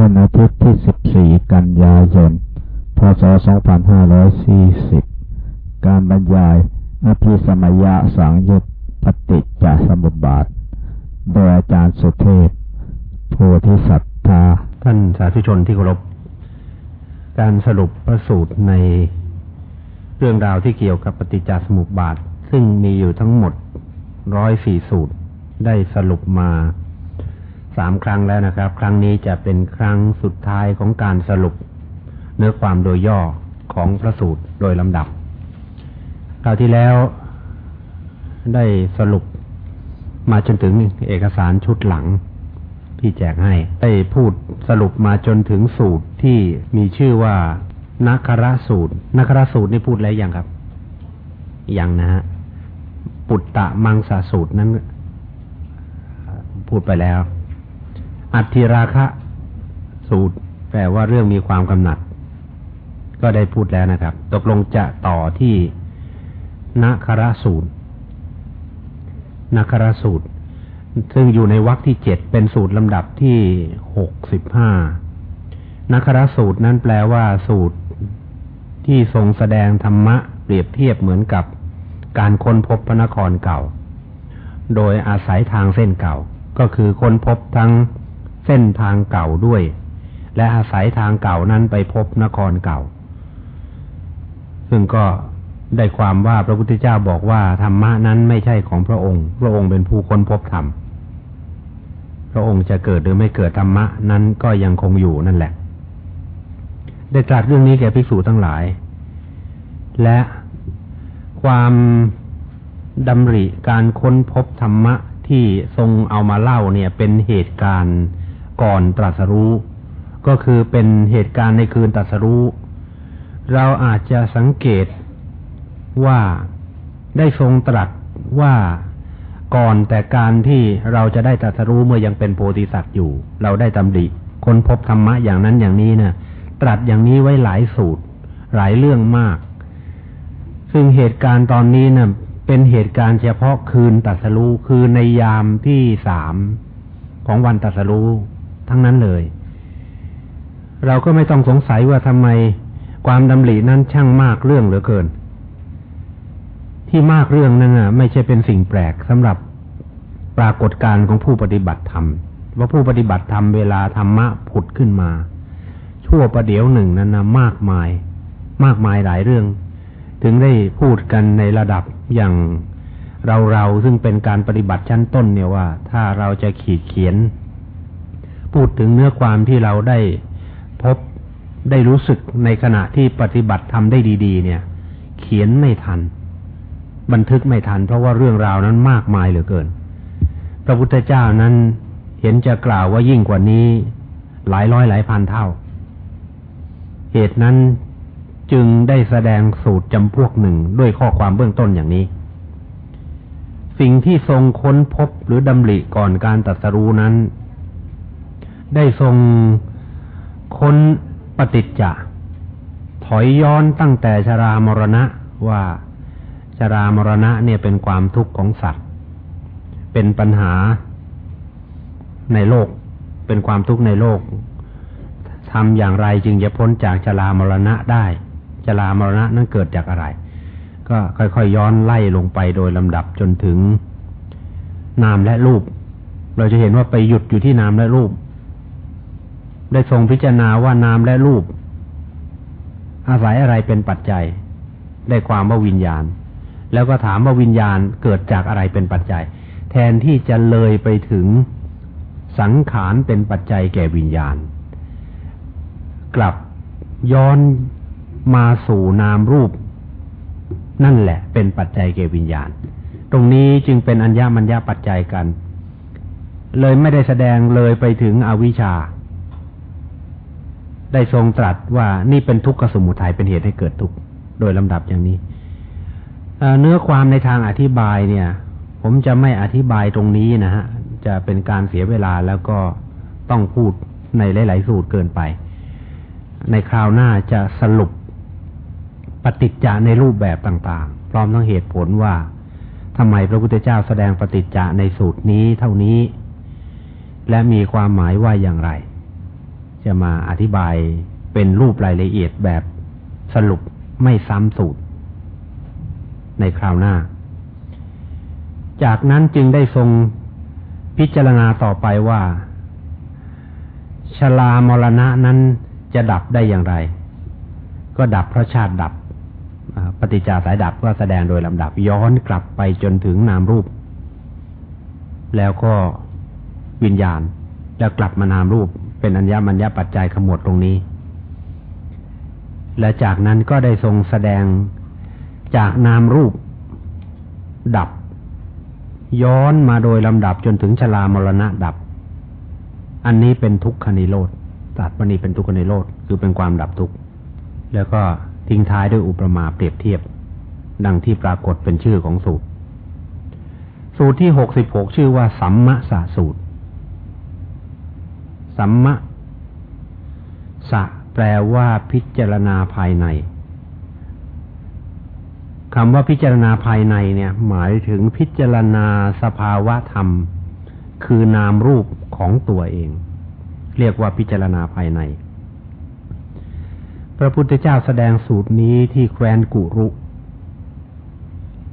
วันอาทิตย์ที่ 14 กันยายน พศ 2540 การบรรยายอภิสมัยะสังยุตปฏิจจสมุปบาท โดยอาจารย์สุเทพโพธิสัตธาท่านสาธุชนที่เคารพ การสรุปพระสูตรในเรื่องราวที่เกี่ยวกับปฏิจจสมุปบาท ซึ่งมีอยู่ทั้งหมดร้อยสี่สูตรได้สรุปมา สามครั้งแล้วนะครับ ครั้งนี้จะเป็นครั้งสุดท้ายของการสรุป เนื้อความโดยย่อของพระสูตรโดยลำดับ คราวที่แล้วได้สรุปมาจนถึงเอกสารชุดหลังที่แจกให้ ได้พูดสรุปมาจนถึงสูตรที่มีชื่อว่านักรสูตรนักรสูตรนี่พูดแล้วยังครับ ยังนะฮะ ปุตตะมังสาสูตรนั้น พูดไปแล้ว อัติราคะสูตร แปลว่าเรื่องมีความกำหนัด ก็ได้พูดแล้วนะครับ ตกลงจะต่อที่นักรสูตรนักรสูตร ซึ่งอยู่ในวรรคที่เจ็ดเป็นสูตรลำดับที่หกสิบห้านักรสูตรนั้นแปลว่าสูตรที่ทรงแสดงธรรมะเปรียบเทียบเหมือนกับการค้นพบพระนครเก่า โดยอาศัยทางเส้นเก่า ก็คือค้นพบทั้ง เส้นทางเก่าด้วย และอาศัยทางเก่านั้นไปพบนครเก่า ซึ่งก็ได้ความว่าพระพุทธเจ้าบอกว่าธรรมะนั้นไม่ใช่ของพระองค์ พระองค์เป็นผู้ค้นพบธรรม พระองค์จะเกิดหรือไม่เกิดธรรมะนั้นก็ยังคงอยู่นั่นแหละ ได้ตรัสเรื่องนี้แก่ภิกษุทั้งหลาย และความดำริการค้นพบธรรมะที่ทรงเอามาเล่าเนี่ยเป็นเหตุการณ์ ก่อนตรัสรู้ ก็คือเป็นเหตุการณ์ในคืนตรัสรู้ เราอาจจะสังเกตว่าได้ทรงตรัสว่าก่อนแต่การที่เราจะได้ตรัสรู้เมื่อยังเป็นโพธิสัตว์อยู่ เราได้ตำดิค้นพบธรรมะอย่างนั้นอย่างนี้นะตรัสอย่างนี้ไว้หลายสูตร หลายเรื่องมาก ซึ่งเหตุการณ์ตอนนี้นะ่ะเป็นเหตุการณ์เฉพาะคืนตรัสรู้คือในยามที่สามของวันตรัสรู้ ทั้งนั้นเลย เราก็ไม่ต้องสงสัยว่าทำไมความดำรินั้นช่างมากเรื่องเหลือเกิน ที่มากเรื่องนั้นน่ะ ไม่ใช่เป็นสิ่งแปลกสำหรับปรากฏการณ์ของผู้ปฏิบัติธรรม ว่าผู้ปฏิบัติธรรมเวลาธรรมะผุดขึ้นมา ชั่วประเดี๋ยวหนึ่งนั้นนะมากมาย มากมายหลายเรื่อง ถึงได้พูดกันในระดับอย่างเราเราซึ่งเป็นการปฏิบัติชั้นต้นเนี่ยว่า ถ้าเราจะขีดเขียน พูดถึงเนื้อความที่เราได้พบได้รู้สึกในขณะที่ปฏิบัติทำได้ดี ๆ เนี่ย เขียนไม่ทัน บันทึกไม่ทัน เพราะว่าเรื่องราวนั้นมากมายเหลือเกิน พระพุทธเจ้านั้นเห็นจะกล่าวว่ายิ่งกว่านี้ หลายร้อยหลายพันเท่า เหตุนั้นจึงได้แสดงสูตรจำพวกหนึ่งด้วยข้อความเบื้องต้นอย่างนี้ สิ่งที่ทรงค้นพบหรือดำริก่อนการตัดสรู้นั้น ได้ทรงค้นปฏิจจะถอยย้อนตั้งแต่ชรามรณะว่าชรามรณะเนี่ยเป็นความทุกข์ของสัตว์ เป็นปัญหาในโลก เป็นความทุกข์ในโลกทำอย่างไรจึงจะพ้นจากชรามรณะได้ชรามรณะนั้นเกิดจากอะไร ก็ค่อยๆย้อนไล่ลงไปโดยลำดับจนถึงนามและรูป เราจะเห็นว่าไปหยุดอยู่ที่นามและรูป ได้ทรงพิจารณาว่านามและรูป อาศัยอะไรเป็นปัจจัย ได้ความว่าวิญญาณ แล้วก็ถามว่าวิญญาณเกิดจากอะไรเป็นปัจจัย แทนที่จะเลยไปถึงสังขารเป็นปัจจัยแก่วิญญาณ กลับย้อนมาสู่นามรูป นั่นแหละ เป็นปัจจัยแก่วิญญาณ ตรงนี้จึงเป็นอัญญามัญญปัจจัยกัน เลยไม่ได้แสดงเลยไปถึงอวิชชา ได้ทรงตรัสว่านี่เป็นทุกขสมุทัยเป็นเหตุให้เกิดทุกข์โดยลำดับอย่างนี้เนื้อความในทางอธิบายเนี่ย ผมจะไม่อธิบายตรงนี้นะฮะ จะเป็นการเสียเวลาแล้วก็ต้องพูดในหลาย ๆ สูตรเกินไป ในคราวหน้าจะสรุปปฏิจจาในรูปแบบต่างๆ พร้อมทั้งเหตุผลว่าทำไมพระพุทธเจ้าแสดงปฏิจจาในสูตรนี้เท่านี้ และมีความหมายว่าอย่างไร จะมาอธิบายเป็นรูปรายละเอียดแบบสรุปไม่ซ้ำสูตร ในคราวหน้า จากนั้นจึงได้ทรงพิจารณาต่อไปว่าชลามรณะนั้นจะดับได้อย่างไร ก็ดับเพราะชาติดับ ปฏิจจสายดับก็แสดงโดยลำดับย้อนกลับไปจนถึงนามรูป แล้วก็วิญญาณ แล้วกลับมานามรูป เป็นอัญญมัญญปัจจัยขมวดตรงนี้ และจากนั้นก็ได้ทรงแสดงจากนามรูปดับ ย้อนมาโดยลำดับจนถึงชลามรณะดับ อันนี้เป็นทุกขนิโรธตัดวันนี้เป็นทุกขนิโรธคือเป็นความดับทุกข์แล้วก็ทิ้งท้ายด้วยอุปมาเปรียบเทียบ ดังที่ปรากฏเป็นชื่อของสูตร สูตรที่หกสิบหกชื่อว่าสัมมะสะสูตร สัมมะสะแปลว่าพิจารณาภายในคำว่าพิจารณาภายในเนี่ย หมายถึงพิจารณาสภาวะธรรม คือนามรูปของตัวเอง เรียกว่าพิจารณาภายใน พระพุทธเจ้าแสดงสูตรนี้ที่แคว้นกุรุ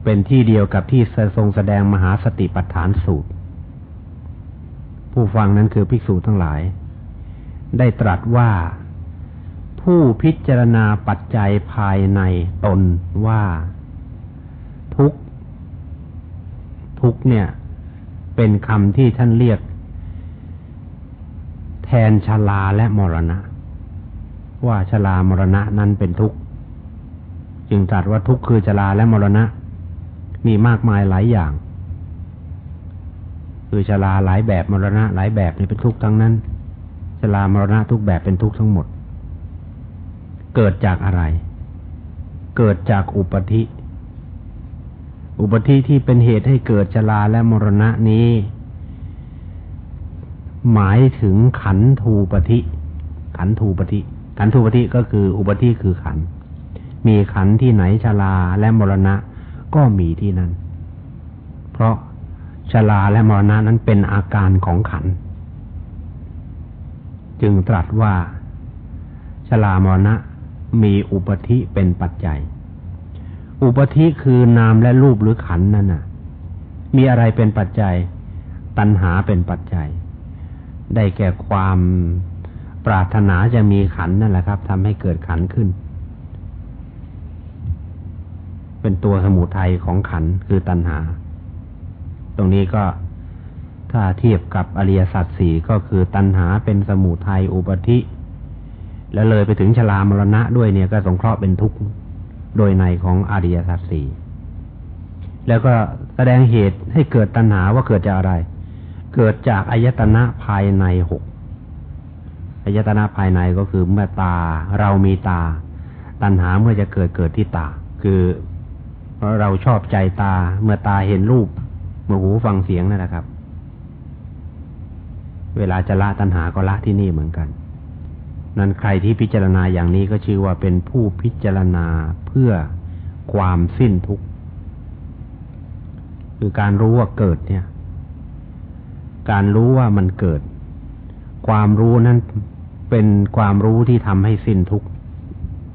เป็นที่เดียวกับที่ทรงแสดงมหาสติปัฏฐานสูตร ผู้ฟังนั้นคือภิกษุทั้งหลาย ได้ตรัสว่าผู้พิจารณาปัจจัยภายในตนว่า ทุกทุกเนี่ย เป็นคำที่ท่านเรียก แทนชลาและมรณะ ว่าชรามรณะนั้นเป็นทุกข์จึงตรัสว่าทุกข์คือชราและมรณะ มีมากมายหลายอย่าง คือชราหลายแบบมรณะหลายแบบนี่เป็นทุกข์ทั้งนั้นชรามรณะทุกแบบเป็นทุกข์ทั้งหมด เกิดจากอะไร เกิดจากอุปธิ อุปธิที่เป็นเหตุให้เกิดชราและมรณะนี้ หมายถึงขันธูปธิ ขันธูปธิ ขันธุปฏิก็คืออุปธิคือขัน มีขันที่ไหนชลาและมรณะก็มีที่นั่นเพราะ ชลาและมรณะนั้นเป็นอาการของขัน จึงตรัสว่าชลามรณะมีอุปธิเป็นปัจจัย อุปธิคือนามและรูปหรือขันนั่นน่ะ มีอะไรเป็นปัจจัย ตัณหาเป็นปัจจัย ได้แก่ความปรารถนาจะมีขันนั่นแหละครับทำให้เกิดขันขึ้น เป็นตัวสมุทัยของขันคือตัณหา ตรงนี้ก็ถ้าเทียบกับอริยสัจสี่ก็คือตัณหาเป็นสมุทัยอุปธิ แล้วเลยไปถึงชรามรณะด้วยเนี่ยก็สงเคราะห์เป็นทุกข์โดยในของอริยสัจสี่แล้วก็แสดงเหตุให้เกิดตัณหาว่าเกิดจากอะไร เกิดจากอายตนะภายในหกอายตนะภายในก็คือเมื่อตาเรามีตา ตัณหาเมื่อจะเกิดเกิดที่ตา คือเพราะเราชอบใจตาเมื่อตาเห็นรูป เมื่อหูฟังเสียงนั่นแหละครับ เวลาจะละตัณหาก็ละที่นี่เหมือนกัน นั้นใครที่พิจารณาอย่างนี้ก็ชื่อว่าเป็นผู้พิจารณาเพื่อความสิ้นทุกข์คือการรู้ว่าเกิดเนี่ย การรู้ว่ามันเกิด ความรู้นั้นเป็นความรู้ที่ทำให้สิ้นทุกข์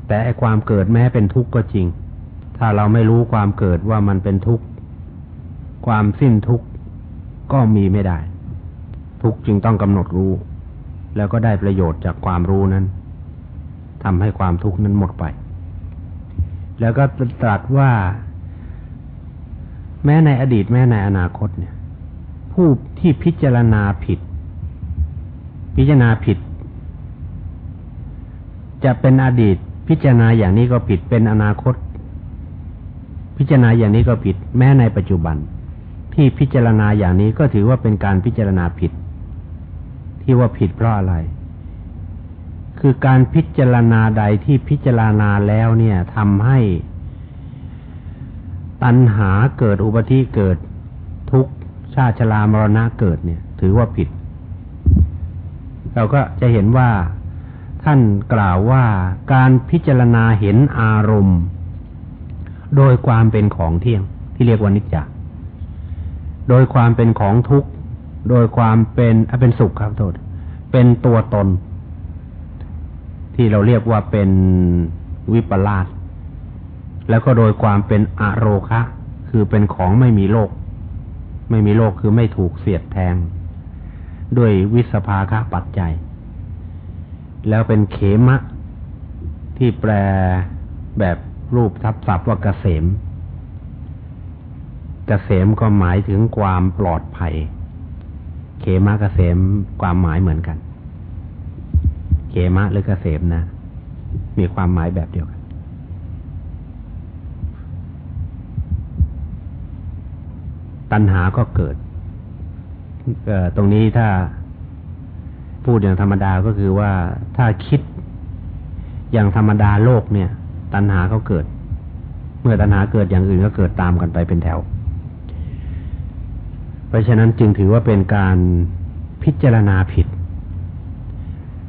แต่ไอความเกิดแม้เป็นทุกข์ก็จริง ถ้าเราไม่รู้ความเกิดว่ามันเป็นทุกข์ ความสิ้นทุกข์ก็มีไม่ได้ ทุกข์จึงต้องกำหนดรู้ แล้วก็ได้ประโยชน์จากความรู้นั้นทำให้ความทุกข์นั้นหมดไป แล้วก็ตรัสว่า แม้ในอดีตแม้ในอนาคตเนี่ย ผู้ที่พิจารณาผิด พิจารณาผิด จะเป็นอดีตพิจารณาอย่างนี้ก็ผิดเป็นอนาคต พิจารณาอย่างนี้ก็ผิด แม้ในปัจจุบัน ที่พิจารณาอย่างนี้ก็ถือว่าเป็นการพิจารณาผิด ที่ว่าผิดเพราะอะไร คือการพิจารณาใดที่พิจารณาแล้วเนี่ยทำให้ ตัณหาเกิดอุปธิเกิดทุกชาติชรามรณะเกิดเนี่ย ถือว่าผิด เราก็จะเห็นว่าท่านกล่าวว่าการพิจารณาเห็นอารมณ์ โดยความเป็นของเที่ยงที่เรียกว่านิจจ์ โดยความเป็นของทุกข์โดยความเป็นเป็นสุขครับโทษ เป็นตัวตน ที่เราเรียกว่าเป็นวิปลาสแล้วก็โดยความเป็นอโรคะ คือเป็นของไม่มีโลก ไม่มีโลกคือไม่ถูกเสียดแทง ด้วยวิสภาคะปัจจัย แล้วเป็นเขมะ ที่แปลแบบรูปทับศัพท์ว่าเกษม กษมก็หมายถึงความปลอดภัย เขมะเกษมความหมายเหมือนกัน เขมะหรือเกษมนะ มีความหมายแบบเดียวกัน ตัณหาก็เกิดตรงนี้ถ้าพูดอย่างธรรมดาก็คือว่าถ้าคิดอย่างธรรมดาโลกเนี่ย ตัณหาเขาเกิด เมื่อตัณหาเกิดอย่างอื่นก็เกิดตามกันไปเป็นแถว เพราะฉะนั้นจึงถือว่าเป็นการพิจารณาผิด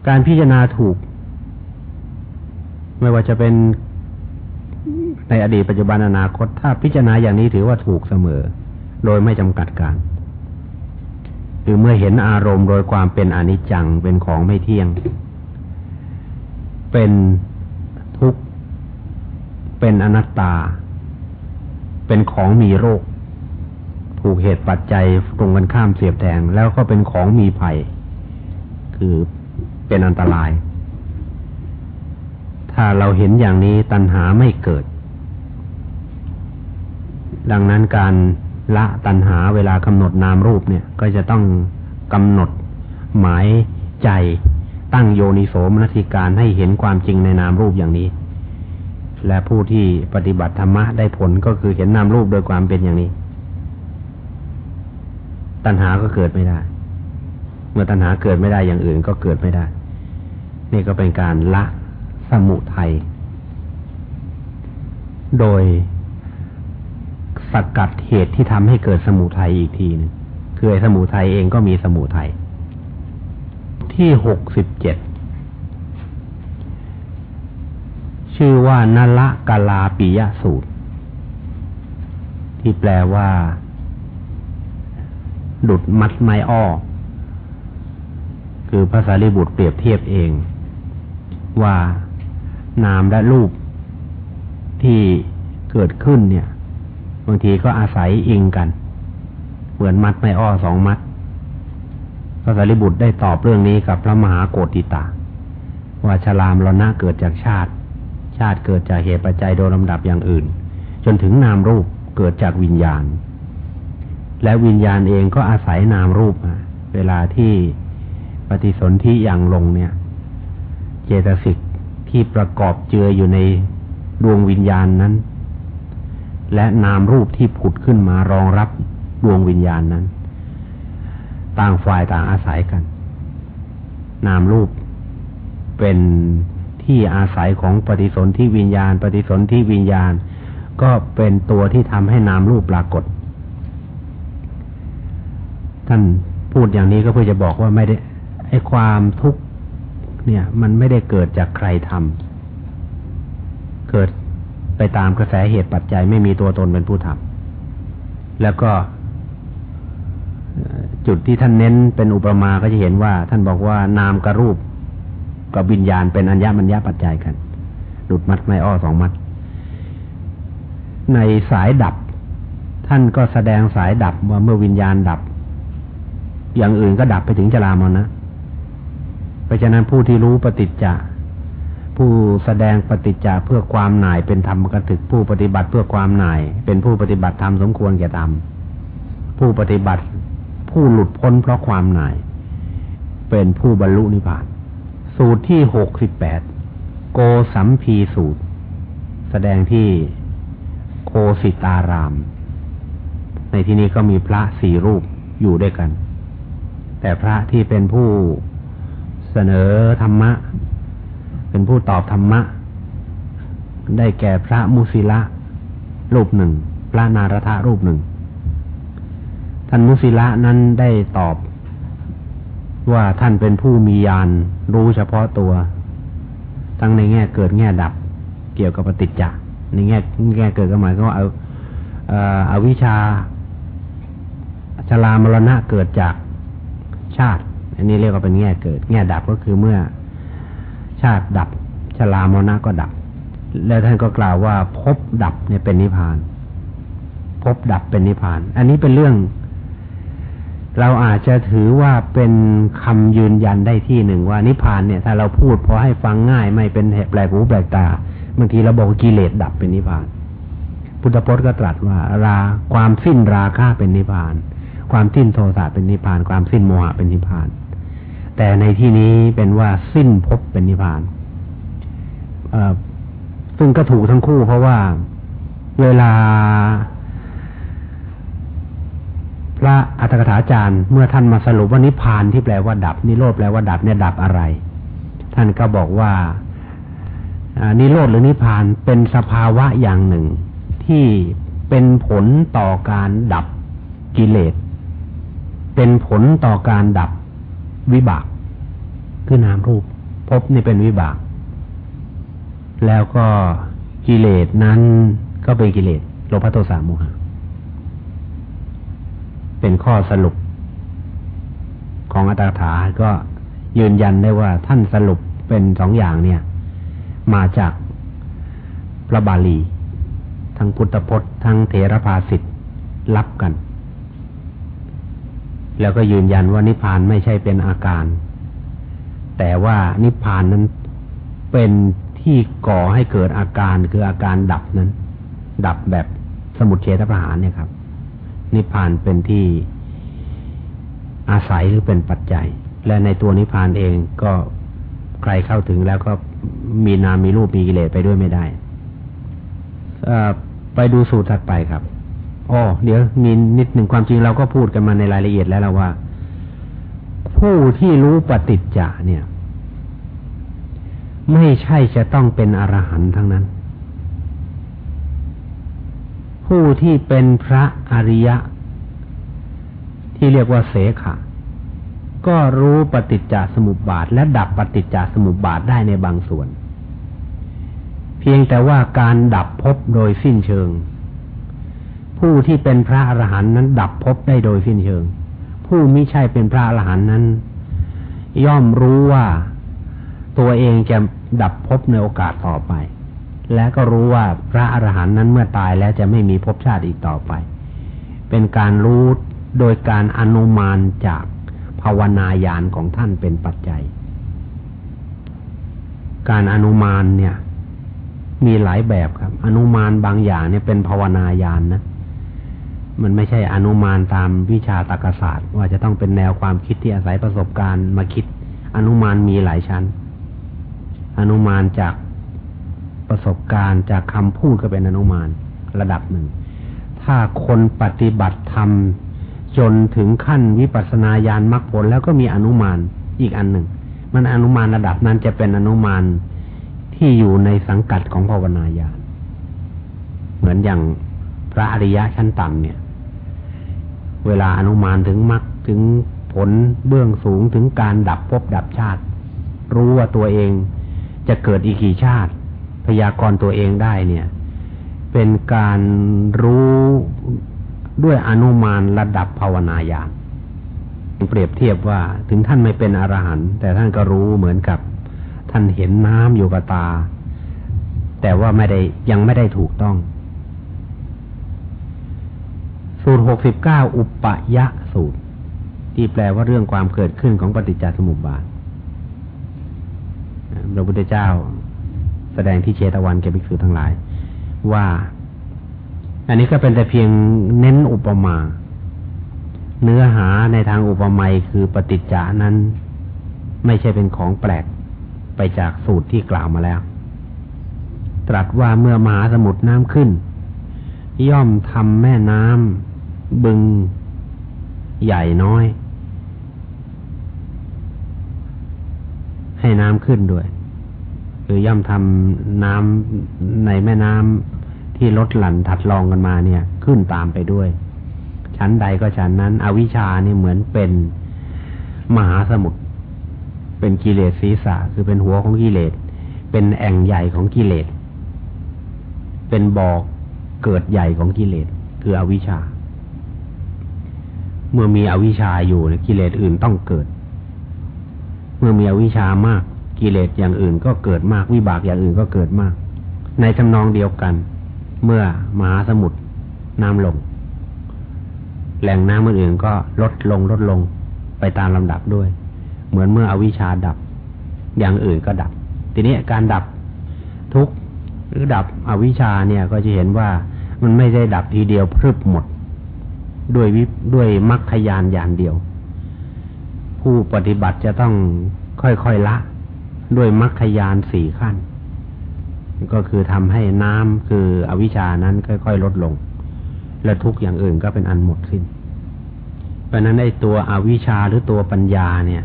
การพิจารณาถูก ไม่ว่าจะเป็นในอดีตปัจจุบันอนาคต ถ้าพิจารณาอย่างนี้ถือว่าถูกเสมอ โดยไม่จำกัดการหรือเมื่อเห็นอารมณ์โดยความเป็นอนิจจังเป็นของไม่เที่ยง เป็นทุกข์ เป็นอนัตตา เป็นของมีโรค ถูกเหตุปัจจัยตรงกันข้ามเสียบแทงแล้วก็เป็นของมีภัย คือเป็นอันตราย ถ้าเราเห็นอย่างนี้ตัณหาไม่เกิด ดังนั้นการละตัณหาเวลากำหนดนามรูปเนี่ย ก็จะต้องกำหนดหมายใจตั้งโยนิโสมนสิการให้เห็นความจริงในนามรูปอย่างนี้ และผู้ที่ปฏิบัติธรรมะได้ผลก็คือเห็นนามรูปโดยความเป็นอย่างนี้ ตัณหาก็เกิดไม่ได้ เมื่อตัณหาเกิดไม่ได้อย่างอื่นก็เกิดไม่ได้ นี่ก็เป็นการละสมุทัยโดยสกัดเหตุที่ทำให้เกิดสมุทัยอีกทีนึงคือสมุทัยเองก็มีสมุทัยที่หกสิบเจ็ดชื่อว่านละกาลาปิยสูตร ที่แปลว่า ดุดมัดไม้อ้อ คือภาษาลิบุตรเปรียบเทียบเอง ว่านามและรูปที่เกิดขึ้นเนี่ย บางทีก็อาศัยอิงกัน เหมือนมัดไม้อ้อสองมัดพระสารีบุตรได้ตอบเรื่องนี้กับพระมหาโกติตาว่าชรามรณะเกิดจากชาติ ชาติเกิดจากเหตุปัจจัยโดยลำดับอย่างอื่น จนถึงนามรูปเกิดจากวิญญาณ และวิญญาณเองก็อาศัยนามรูป เวลาที่ปฏิสนธิอย่างลงเนี่ย เจตสิกที่ประกอบเจืออยู่ในดวงวิญญาณนั้น และนามรูปที่ผุดขึ้นมารองรับดวงวิญญาณนั้น ต่างฝ่ายต่างอาศัยกัน นามรูปเป็นที่อาศัยของปฏิสนธิวิญญาณ ปฏิสนธิวิญญาณ ก็เป็นตัวที่ทำให้นามรูปปรากฏ ท่านพูดอย่างนี้ก็เพื่อจะบอกว่าไม่ได้ไอ้ความทุกข์เนี่ย มันไม่ได้เกิดจากใครทำเกิดไปตามกระแสเหตุปัจจัยไม่มีตัวตนเป็นผู้ทำแล้วก็จุดที่ท่านเน้นเป็นอุปมาก็จะเห็นว่า ท่านบอกว่านามกับรูปกับวิญญาณเป็นอัญญมัญญปัจจัยกันดุดมัดไม่อ้อสองมัด ในสายดับ ท่านก็แสดงสายดับว่าเมื่อวิญญาณดับ อย่างอื่นก็ดับไปถึงจรามนะเพราะฉะนั้นผู้ที่รู้ปฏิจจะผู้แสดงปฏิจจะเพื่อความหน่ายเป็นธรรมกถึกผู้ปฏิบัติเพื่อความหน่าย เป็นผู้ปฏิบัติธรรมสมควรแก่ธรรมผู้ปฏิบัติผู้หลุดพ้นเพราะความหน่าย เป็นผู้บรรลุนิพพาน สูตรที่หกสิบแปดโกสัมพีสูตร แสดงที่โคสิตาราม ในที่นี้ก็มีพระสี่รูปอยู่ด้วยกัน แต่พระที่เป็นผู้เสนอธรรมะ เป็นผู้ตอบธรรมะ ได้แก่พระมุสิละรูปหนึ่ง พระนารทะรูปหนึ่ง ท่านมุสิละนั้นได้ตอบว่าท่านเป็นผู้มีญาณรู้เฉพาะตัว ทั้งในแง่เกิดแง่ดับ เกี่ยวกับปฏิจจ์ในแง่แง่เกิดก็หมายก็ว่าเอาเอาวิชาชรามรณะเกิดจาก ชาติ อันนี้เรียกว่าเป็นแง่เกิด แง่ดับก็คือเมื่อชาติดับชรามรณะก็ดับ แล้วท่านก็กล่าวว่าพบดับเนี่ยเป็นนิพพาน พบดับเป็นนิพพาน อันนี้เป็นเรื่อง เราอาจจะถือว่าเป็นคำยืนยันได้ที่หนึ่งว่านิพพานเนี่ย ถ้าเราพูดพอให้ฟังง่ายไม่เป็นแปลกหูแปลกตาบางทีเราบอกกิเลสดับเป็นนิพพาน พุทธพจน์ก็ตรัสว่า ราความสิ้นราคะเป็นนิพพาน ความสิ้นโทสะเป็นนิพพาน ความสิ้นโมหะเป็นนิพพาน แต่ในที่นี้เป็นว่าสิ้นภพเป็นนิพพานซึ่งก็ถูกทั้งคู่เพราะว่าเวลา พระอัตถกถาจารย์ เมื่อท่านมาสรุปว่านิพพานที่แปลว่าดับ นิโรธแปลว่าดับเนี่ยดับอะไร ท่านก็บอกว่านิโรธหรือนิพพานเป็นสภาวะอย่างหนึ่งที่เป็นผลต่อการดับกิเลส เป็นผลต่อการดับวิบาก คือนามรูปพบนี่เป็นวิบาก แล้วก็กิเลสนั้นก็เป็นกิเลสโลภะโทสะโมหะเป็นข้อสรุป ของอัตถาก็ยืนยันได้ว่าท่านสรุปเป็นสองอย่างเนี่ย มาจากพระบาลี ทั้งพุทธพจน์ทั้งเถรภาสิทธ์รับกัน แล้วก็ยืนยันว่านิพพานไม่ใช่เป็นอาการ แต่ว่านิพพานนั้นเป็นที่ก่อให้เกิดอาการคืออาการดับนั้น ดับแบบสมุทเฉทประหารเนี่ยครับ นิพพานเป็นที่อาศัยหรือเป็นปัจจัย และในตัวนิพพานเองก็ใครเข้าถึงแล้วก็มีนามมีรูปมีกิเลสไปด้วยไม่ได้ไปดูสูตรถัดไปครับ อ๋อเดี๋ยวมีนิดหนึ่งความจริงเราก็พูดกันมาในรายละเอียดแล้วว่า ผู้ที่รู้ปฏิจจาเนี่ย ไม่ใช่จะต้องเป็นอรหันต์ทั้งนั้น ผู้ที่เป็นพระอริยะ ที่เรียกว่าเสขะก็รู้ปฏิจจสมุปบาท และดับปฏิจจสมุปบาทได้ในบางส่วน เพียงแต่ว่าการดับภพโดยสิ้นเชิง ผู้ที่เป็นพระอรหันต์นั้น ดับภพได้โดยสิ้นเชิง ผู้ไมิใช่เป็นพระอรหันต์นั้น ย่อมรู้ว่าตัวเองจะดับภพในโอกาสต่อไป และก็รู้ว่าพระอรหันต์นั้นเมื่อตายแล้วจะไม่มีภพชาติอีกต่อไป เป็นการรู้โดยการอนุมานจากภาวนายานของท่านเป็นปัจจัย การอนุมานเนี่ย มีหลายแบบครับ อนุมานบางอย่างเนี่ยเป็นภาวนายานนะ มันไม่ใช่อนุมานตามวิชาตรรกศาสตร์ ว่าจะต้องเป็นแนวความคิดที่อาศัยประสบการณ์มาคิด อนุมานมีหลายชั้น อนุมานจากประสบการณ์จากคำพูดก็เป็นอนุมานระดับหนึ่ง ถ้าคนปฏิบัติธรรมจนถึงขั้นวิปัสสนาญาณมรรคผลแล้วก็มีอนุมานอีกอันหนึ่ง มันอนุมานระดับนั้นจะเป็นอนุมานที่อยู่ในสังกัดของภาวนาญาณเหมือนอย่างพระอริยะชั้นต่ำเนี่ย เวลาอนุมานถึงมรรคถึงผลเบื้องสูงถึงการดับภพดับชาติ รู้ว่าตัวเองจะเกิดอีกกี่ชาติ พยากรณ์ตัวเองได้เนี่ย เป็นการรู้ด้วยอนุมานระดับภาวนาญาณเปรียบเทียบว่าถึงท่านไม่เป็นอรหันต์แต่ท่านก็รู้เหมือนกับ ท่านเห็นน้ำอยู่กับตา แต่ว่าไม่ได้ยังไม่ได้ถูกต้อง สูตรหกสิบเก้าอุปยะสูตร ที่แปลว่าเรื่องความเกิดขึ้นของปฏิจจสมุปบาทพระพุทธเจ้าแสดงที่เชตวันแก่ภิกษุทั้งหลาย ว่า อันนี้ก็เป็นแต่เพียงเน้นอุปมา เนื้อหาในทางอุปมาคือปฏิจจานั้น ไม่ใช่เป็นของแปลกไปจากสูตรที่กล่าวมาแล้ว ตรัสว่าเมื่อมหาสมุทรน้ำขึ้น ย่อมทำแม่น้ำ บึงใหญ่น้อย ให้น้ำขึ้นด้วยคือย่อมทำน้ำในแม่น้ำที่ลดหลั่นถัดรองกันมาเนี่ย ขึ้นตามไปด้วย ชั้นใดก็ชั้นนั้น อวิชานี่เหมือนเป็นมหาสมุทรเป็นกิเลสศีรษะคือเป็นหัวของกิเลส เป็นแอ่งใหญ่ของกิเลส เป็นบ่อเกิดใหญ่ของกิเลส คืออวิชชา เมื่อมีอวิชชาอยู่กิเลสอื่นต้องเกิด เมื่อมีอวิชชามากกิเลสอย่างอื่นก็เกิดมาก วิบากอย่างอื่นก็เกิดมาก ในทำนองเดียวกัน เมื่อมหาสมุทรน้ำลง แหล่งน้ำอื่นก็ลดลงลดลงไปตามลำดับด้วย เหมือนเมื่ออวิชชาดับ อย่างอื่นก็ดับ ทีนี้การดับทุกหรือดับอวิชชาเนี่ยก็จะเห็นว่ามันไม่ได้ดับทีเดียวพรึบหมด ด้วยวิด้วยมรรคยานอย่างเดียว ผู้ปฏิบัติจะต้องค่อยๆละ ด้วยมรรคยานสี่ขั้น ก็คือทำให้น้ำคืออวิชานั้นค่อยๆลดลง และทุกอย่างอื่นก็เป็นอันหมดสิ้น เพราะนั้นไอ้ตัวอวิชาหรือตัวปัญญาเนี่ย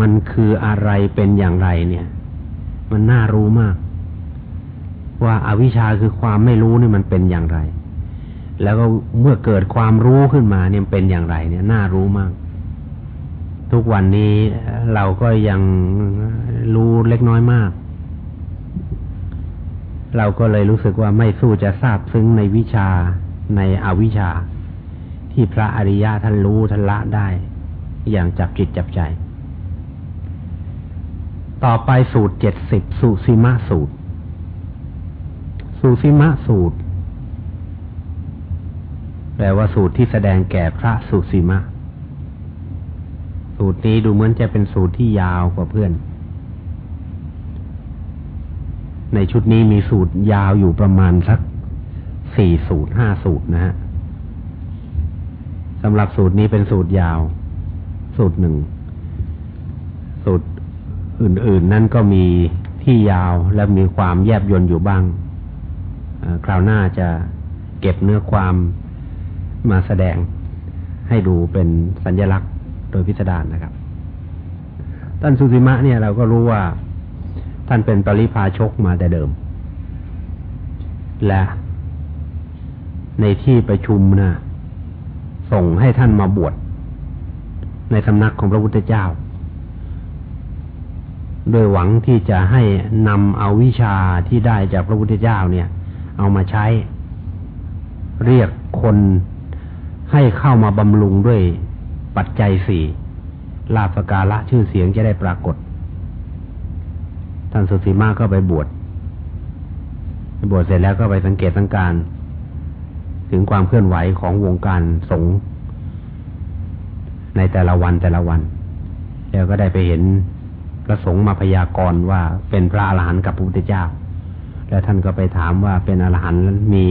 มันคืออะไรเป็นอย่างไรเนี่ย มันน่ารู้มาก ว่าอาวิชชาคือความไม่รู้นี่มันเป็นอย่างไร แล้วก็เมื่อเกิดความรู้ขึ้นมาเนี่ยเป็นอย่างไร เนี่ยน่ารู้มาก ทุกวันนี้เราก็ยังรู้เล็กน้อยมาก เราก็เลยรู้สึกว่าไม่สู้จะทราบซึ้งในวิชาในอวิชชา ที่พระอริยะท่านรู้ท่านละได้ อย่างจับจิตจับใจ ต่อไปสูตรเจ็ดสิบสุสีมะสูตร สุสีมะสูตร แปลว่าสูตรที่แสดงแก่พระสุสีมะ สูตรนี้ดูเหมือนจะเป็นสูตรที่ยาวกว่าเพื่อน ในชุดนี้มีสูตรยาวอยู่ประมาณสักสี่สูตรห้าสูตรนะฮะสำหรับสูตรนี้เป็นสูตรยาว สูตรหนึ่ง สูตรอื่น ๆ นั่นก็มีที่ยาวและมีความแยบยนต์อยู่บ้าง คราวหน้าจะเก็บเนื้อความ มาแสดงให้ดูเป็นสัญญลักษณ์โดยพิสดารนะครับ ท่านสุสิมะเนี่ยเราก็รู้ว่าท่านเป็นปริพาชกมาแต่เดิม และในที่ประชุมนะส่งให้ท่านมาบวชในสำนักของพระพุทธเจ้า โดยหวังที่จะให้นำเอาวิชาที่ได้จากพระพุทธเจ้าเนี่ย เอามาใช้เรียกคน ให้เข้ามาบำรุงด้วยปัจจัยสี่ลาภกาละชื่อเสียงจะได้ปรากฏ ท่านสุสีมาก็ไปบวชบวชเสร็จแล้วก็ไปสังเกตสังการ ถึงความเคลื่อนไหวของวงการสงฆ์ในแต่ละวันแต่ละวัน แล้วก็ได้ไปเห็นพระสงฆ์มาพยากรณ์ว่าเป็นพระอรหันต์กับพระพุทธเจ้า แล้วท่านก็ไปถามว่าเป็นอรหันต์มี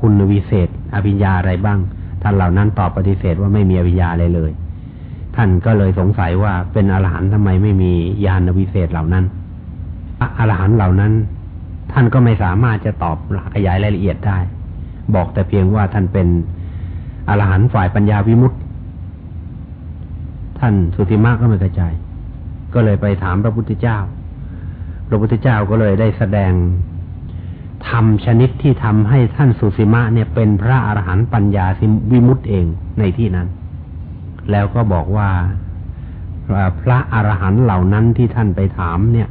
คุณวิเศษ อภิญญาอะไรบ้าง ท่านเหล่านั้นตอบปฏิเสธว่าไม่มีอภิญญาอะไรเลย ท่านก็เลยสงสัยว่าเป็นอรหันต์ทำไมไม่มีญาณวิเศษเหล่านั้นอรหันต์เหล่านั้น ท่านก็ไม่สามารถจะตอบขยายรายละเอียดได้ บอกแต่เพียงว่าท่านเป็นอรหันต์ฝ่ายปัญญาวิมุตติ ท่านสุติมาก็ไม่กระจายก็เลยไปถามพระพุทธเจ้า พระพุทธเจ้าก็เลยได้แสดง ธรรมชนิดที่ทำให้ท่านสุสีมะเนี่ยเป็นพระอรหันต์ปัญญาสิวิมุตต์เองในที่นั้น แล้วก็บอกว่าพระอรหันต์เหล่านั้นที่ท่านไปถามเนี่ย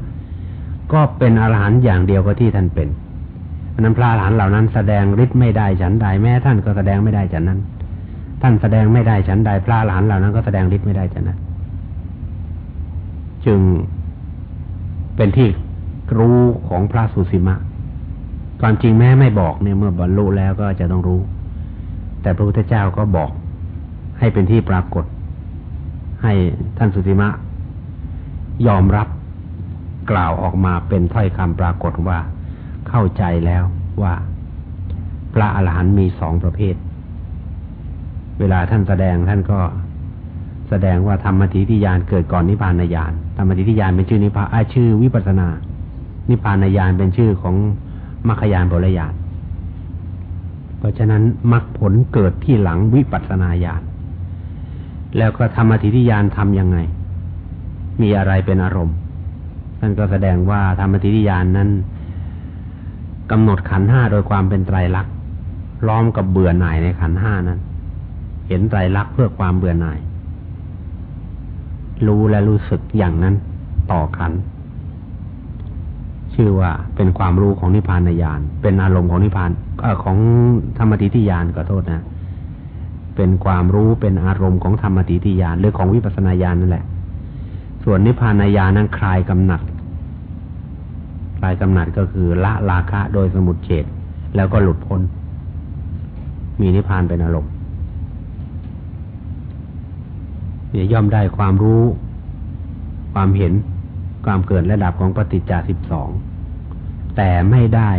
ก็เป็นอรหันต์อย่างเดียวกับที่ท่านเป็นนั้นพระอรหันต์เหล่านั้นแสดงฤทธิ์ไม่ได้ฉันใดแม้ท่านก็แสดงไม่ได้ฉันนั้น ท่านแสดงไม่ได้ฉันใดพระอรหันต์เหล่านั้นก็แสดงฤทธิ์ไม่ได้ฉันนั้น จึงเป็นที่รู้ของพระสุสีมะ ความจริงแม้ไม่บอกเนี่ยเมื่อบรรลุแล้วก็จะต้องรู้ แต่พระพุทธเจ้าก็บอกให้เป็นที่ปรากฏ ให้ท่านสุติมะ ยอมรับกล่าวออกมาเป็นถ้อยคำปรากฏว่าเข้าใจแล้วว่าพระอรหันต์มีสองประเภท เวลาท่านแสดงท่านก็แสดงว่าธรรมทิฏฐิยานเกิดก่อนนิพพานญาณธรรมทิฏฐิยานเป็นชื่อนิพพานชื่อวิปัสนา นิพพานญาณเป็นชื่อของ มรรคยานผลญาณเพราะฉะนั้นมรรคผลเกิดที่หลังวิปัสสนาญาณแล้วก็ธรรมทิฏฐิยานทำยังไง มีอะไรเป็นอารมณ์นั่นก็แสดงว่าธรรมทิฏฐิยานนั้นกำหนดขันห้าโดยความเป็นไตรลักษณ์ล้อมกับเบื่อหน่ายในขันห้านั้น เห็นไตรลักษณ์เพื่อความเบื่อหน่าย รู้และรู้สึกอย่างนั้นต่อขัน ชื่อว่าเป็นความรู้ของนิพพานญาณเป็นอารมณ์ของนิพพานอของธรรมติทิยานก็โทษนะ เป็นความรู้เป็นอารมณ์ของธรรมติทิยานหรือของวิปัสสนาญาณนั่นแหละ ส่วนนิพพานญาณนั้นคลายกำหนัดคลายกำหนัดก็คือละราคะโดยสมุดเฉดแล้วก็หลุดพ้น มีนิพพานเป็นอารมณ์เนี่ยย่อมได้ความรู้ ความเห็น ความเกิดและดับของปฏิจจสิบสอง แต่ไม่ได้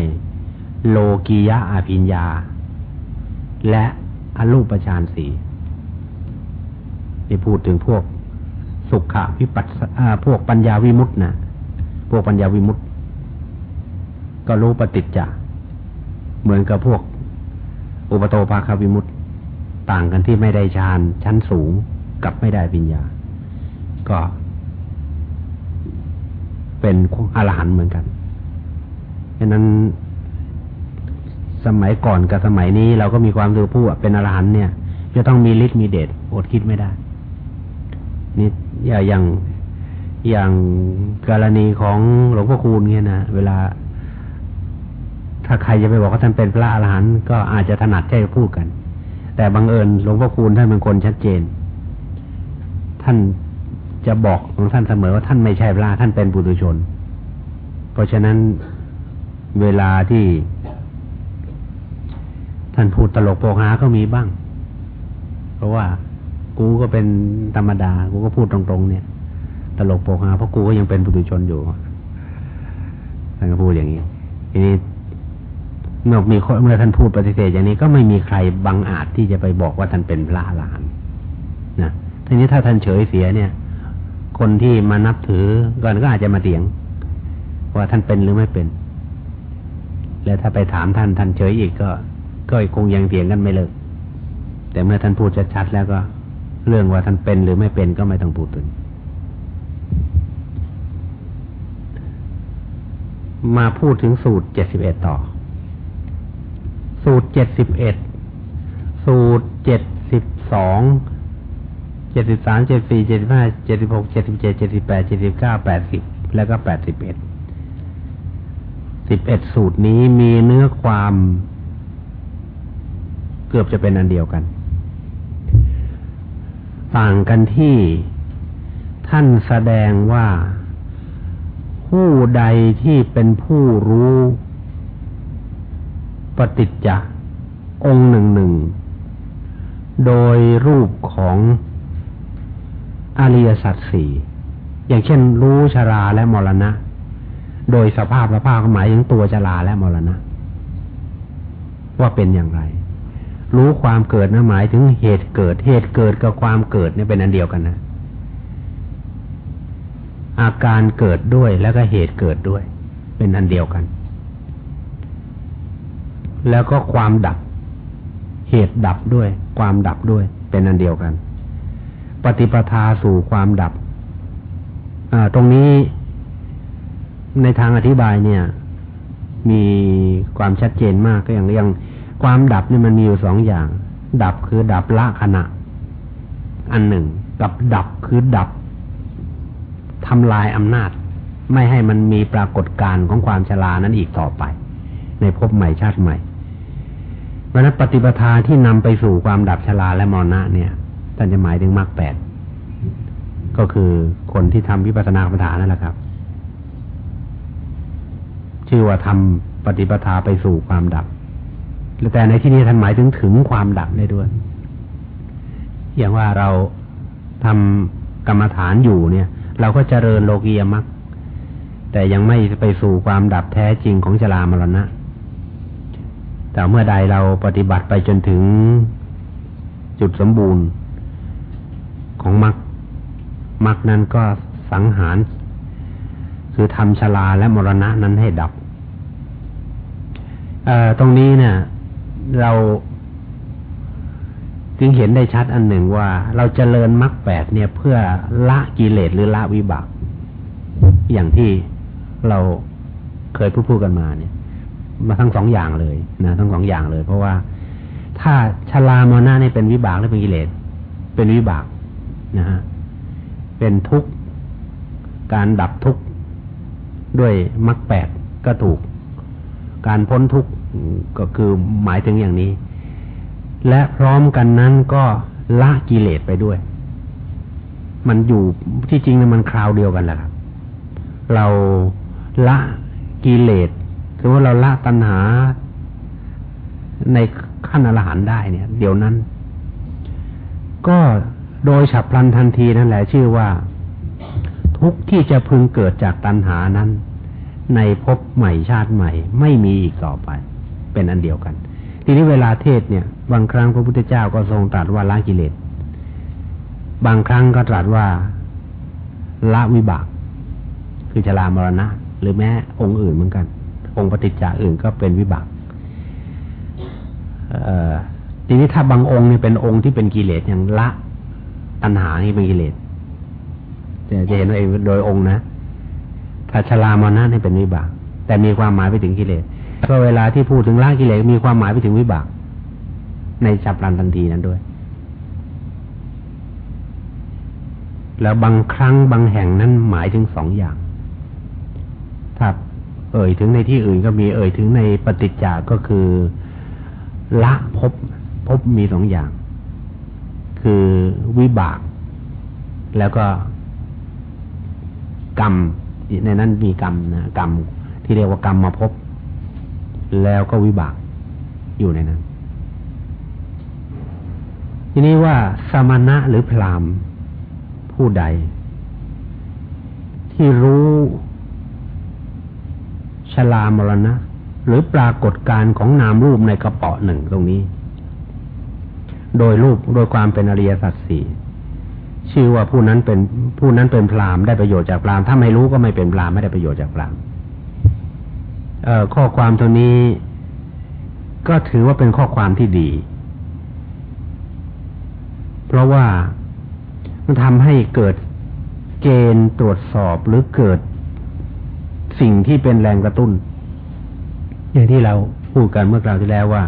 โลกียะอาภิญญา และอรูปฌานสี่ที่พูดถึงพวกสุขะวิปัสพวกปัญญาวิมุตต์นะพวกปัญญาวิมุตต์ก็รู้ปฏิจจ์เหมือนกับพวก อุปโตภาคาวิมุตต์ต่างกันที่ไม่ได้ฌานชั้นสูงกับไม่ได้ปัญญา ก็ เป็นอรหันต์เหมือนกันฉะนั้นสมัยก่อนกับสมัยนี้เราก็มีความรู้ผู้เป็นอรหันต์เนี่ย จะต้องมีฤทธิ์มีเดชอดคิดไม่ได้ นี่อย่างอย่างกรณีของหลวงพ่อคูณเนี่ยนะเวลา ถ้าใครจะไปบอกว่าท่านเป็นพระอรหันต์ก็อาจจะถนัดใจพูดกัน แต่บังเอิญหลวงพ่อคูณท่านเป็นคนชัดเจน ท่าน จะบอกของท่านเสมอว่าท่านไม่ใช่พระท่านเป็นบุตุชน เพราะฉะนั้นเวลาที่ ท่านพูดตลกโปกฮาก็มีบ้าง เพราะว่ากูก็เป็นธรรมดา กูก็พูดตรงๆ เนี่ย ตลกโปกฮาเพราะกูก็ยังเป็นปุถุชนอยู่ท่านก็พูดอย่างนี้ทีนี้เมื่อมีเมื่อท่านพูดปฏิเสธอย่างนี้ก็ไม่มีใครบังอาจที่จะไปบอกว่าท่านเป็นพระอรหันต์นะทีนี้ถ้าท่านเฉยเสียเนี่ย คนที่มานับถือก่อนก็อาจจะมาเถียง ว่าท่านเป็นหรือไม่เป็น แล้วถ้าไปถามท่านท่านเฉยอีกก็ ก็คงยังเถียงกันไม่เลิก แต่เมื่อท่านพูดชัดๆแล้วก็ เรื่องว่าท่านเป็นหรือไม่เป็นก็ไม่ต้องพูดถึง มาพูดถึงสูตรเจ็ดสิบเอ็ดต่อ สูตรเจ็ดสิบเอ็ดสูตรเจ็ดสิบสอง เจ็ดสิบสามเจ็ดสี่เจ็ดห้าเจ็ดสิบหกเจ็ดสิบเจ็ดเจ็ดสิบแปดเจ็ดสิบเก้าแปดสิบแล้วก็แปดสิบเอ็ดสิบเอ็ดสูตรนี้มีเนื้อความเกือบจะเป็นอันเดียวกัน ต่างกันที่ท่านแสดงว่าผู้ใดที่เป็นผู้รู้ปฏิจจะองค์หนึ่งหนึ่ง โดยรูปของ อริยสัจสี่อย่างเช่น รู้ชราและมรณะ โดยสภาพและภาพหมายถึงตัวชราและมรณะ ว่าเป็นอย่างไร รู้ความเกิดนะหมายถึงเหตุเกิด เหตุเกิดกับความเกิดเนี่ยเป็นอันเดียวกันนะ อาการเกิดด้วยแล้วก็เหตุเกิดด้วย เป็นอันเดียวกัน แล้วก็ความดับ เหตุดับด้วย ความดับด้วย เป็นอันเดียวกัน ปฏิปทาสู่ความดับตรงนี้ในทางอธิบายเนี่ย มีความชัดเจนมากก็อย่างอย่างความดับนี่มันมีอยู่สองอย่าง ดับคือดับละขณะ อันหนึ่ง กับดับคือดับทำลายอำนาจ ไม่ให้มันมีปรากฏการณ์ของความชรานั้นอีกต่อไป ในภพใหม่ชาติใหม่เพราะนั้นปฏิปทาที่นำไปสู่ความดับชราและมรณะเนี่ย ท่านจะหมายถึงมรรคแปดก็คือคนที่ทำวิปัสสนากรรมฐานนั่นแหละครับ ชื่อว่าทำปฏิปทาไปสู่ความดับแต่ในที่นี้ท่านหมายถึงถึงความดับได้ด้วย อย่างว่าเราทำกรรมฐานอยู่เนี่ย เราก็เจริญโลกียมรรคแต่ยังไม่ไปสู่ความดับแท้จริงของชรามรณะ แต่เมื่อใดเราปฏิบัติไปจนถึงจุดสมบูรณ์ ของมรรคมรรคนั้นก็สังหาร คือทำชลาและมรณะนั้นให้ดับตรงนี้เนี่ย เราจึงเห็นได้ชัดอันหนึ่งว่า เราจเจริญมรรคแปดเนี่ย เพื่อละกิเลสหรือละวิบาก อย่างที่เราเคยพูดพูดกันมาเนี่ย มาทั้งสองอย่างเลยนะทั้งสองอย่างเลย เพราะว่าถ้าชลามรณะนี่เป็นวิบากหรือเป็นกิเลส เป็นวิบาก นะฮะเป็นทุกข์การดับทุกข์ด้วยมรรคแปดก็ถูก การพ้นทุกข์ก็คือหมายถึงอย่างนี้ และพร้อมกันนั้นก็ละกิเลสไปด้วย มันอยู่ที่จริงมันคราวเดียวกันแหละครับ เราละกิเลสคือว่าเราละตัณหาในขั้นอรหันต์ได้เนี่ย เดี๋ยวนั้น ก็ โดยฉับพลันทันทีนั่นแหละชื่อว่า ทุกที่จะพึงเกิดจากตัณหานั้น ในภพใหม่ชาติใหม่ ไม่มีอีกต่อไป เป็นอันเดียวกัน ทีนี้เวลาเทศเนี่ย บางครั้งพระพุทธเจ้าก็ทรงตรัสว่าละกิเลสบางครั้งก็ตรัสว่าละวิบาก คือชรามรณะ หรือแม้องค์อื่นเหมือนกัน องค์ปฏิจจาอื่นก็เป็นวิบากทีนี้ถ้าบางองค์เนี่ยเป็นองค์ที่เป็นกิเลสอย่างละ ตัณหานี่เป็นกิเลสจะจะเห็นว่าเองโดยองค์นะถ้าชรามรณะนี่เป็นวิบาก แต่มีความหมายไปถึงกิเลสก็เวลาที่พูดถึงละกิเลสมีความหมายไปถึงวิบาก ในฉับพลันทันทีนั้นด้วย แล้วบางครั้งบางแห่งนั้นหมายถึงสองอย่างถ้าเอ่ยถึงในที่อื่นก็มีเอ่ยถึงในปฏิจจาก็คือ ละพบพบมีสองอย่าง คือวิบาก แล้วก็กรรมในนั้นมีกรรมนะกรรมที่เรียกว่ากรรมมาพบ แล้วก็วิบากอยู่ในนั้น ทีนี้ว่าสมณะหรือพรามผู้ใด ที่รู้ชลามรณะ หรือปรากฏการของนามรูปในกระเป๋าหนึ่งตรงนี้ โดยรูปโดยความเป็นอริยสัจสี่ชื่อว่าผู้นั้นเป็นผู้นั้นเป็นพรามได้ประโยชน์จากพรามถ้าไม่รู้ก็ไม่เป็นพรามไม่ได้ประโยชน์จากพรามข้อความตัวนี้ก็ถือว่าเป็นข้อความที่ดี เพราะว่ามันทำให้เกิดเกณฑ์ตรวจสอบหรือเกิดสิ่งที่เป็นแรงกระตุ้น อย่างที่เราพูดกันเมื่อคราวที่แล้วว่า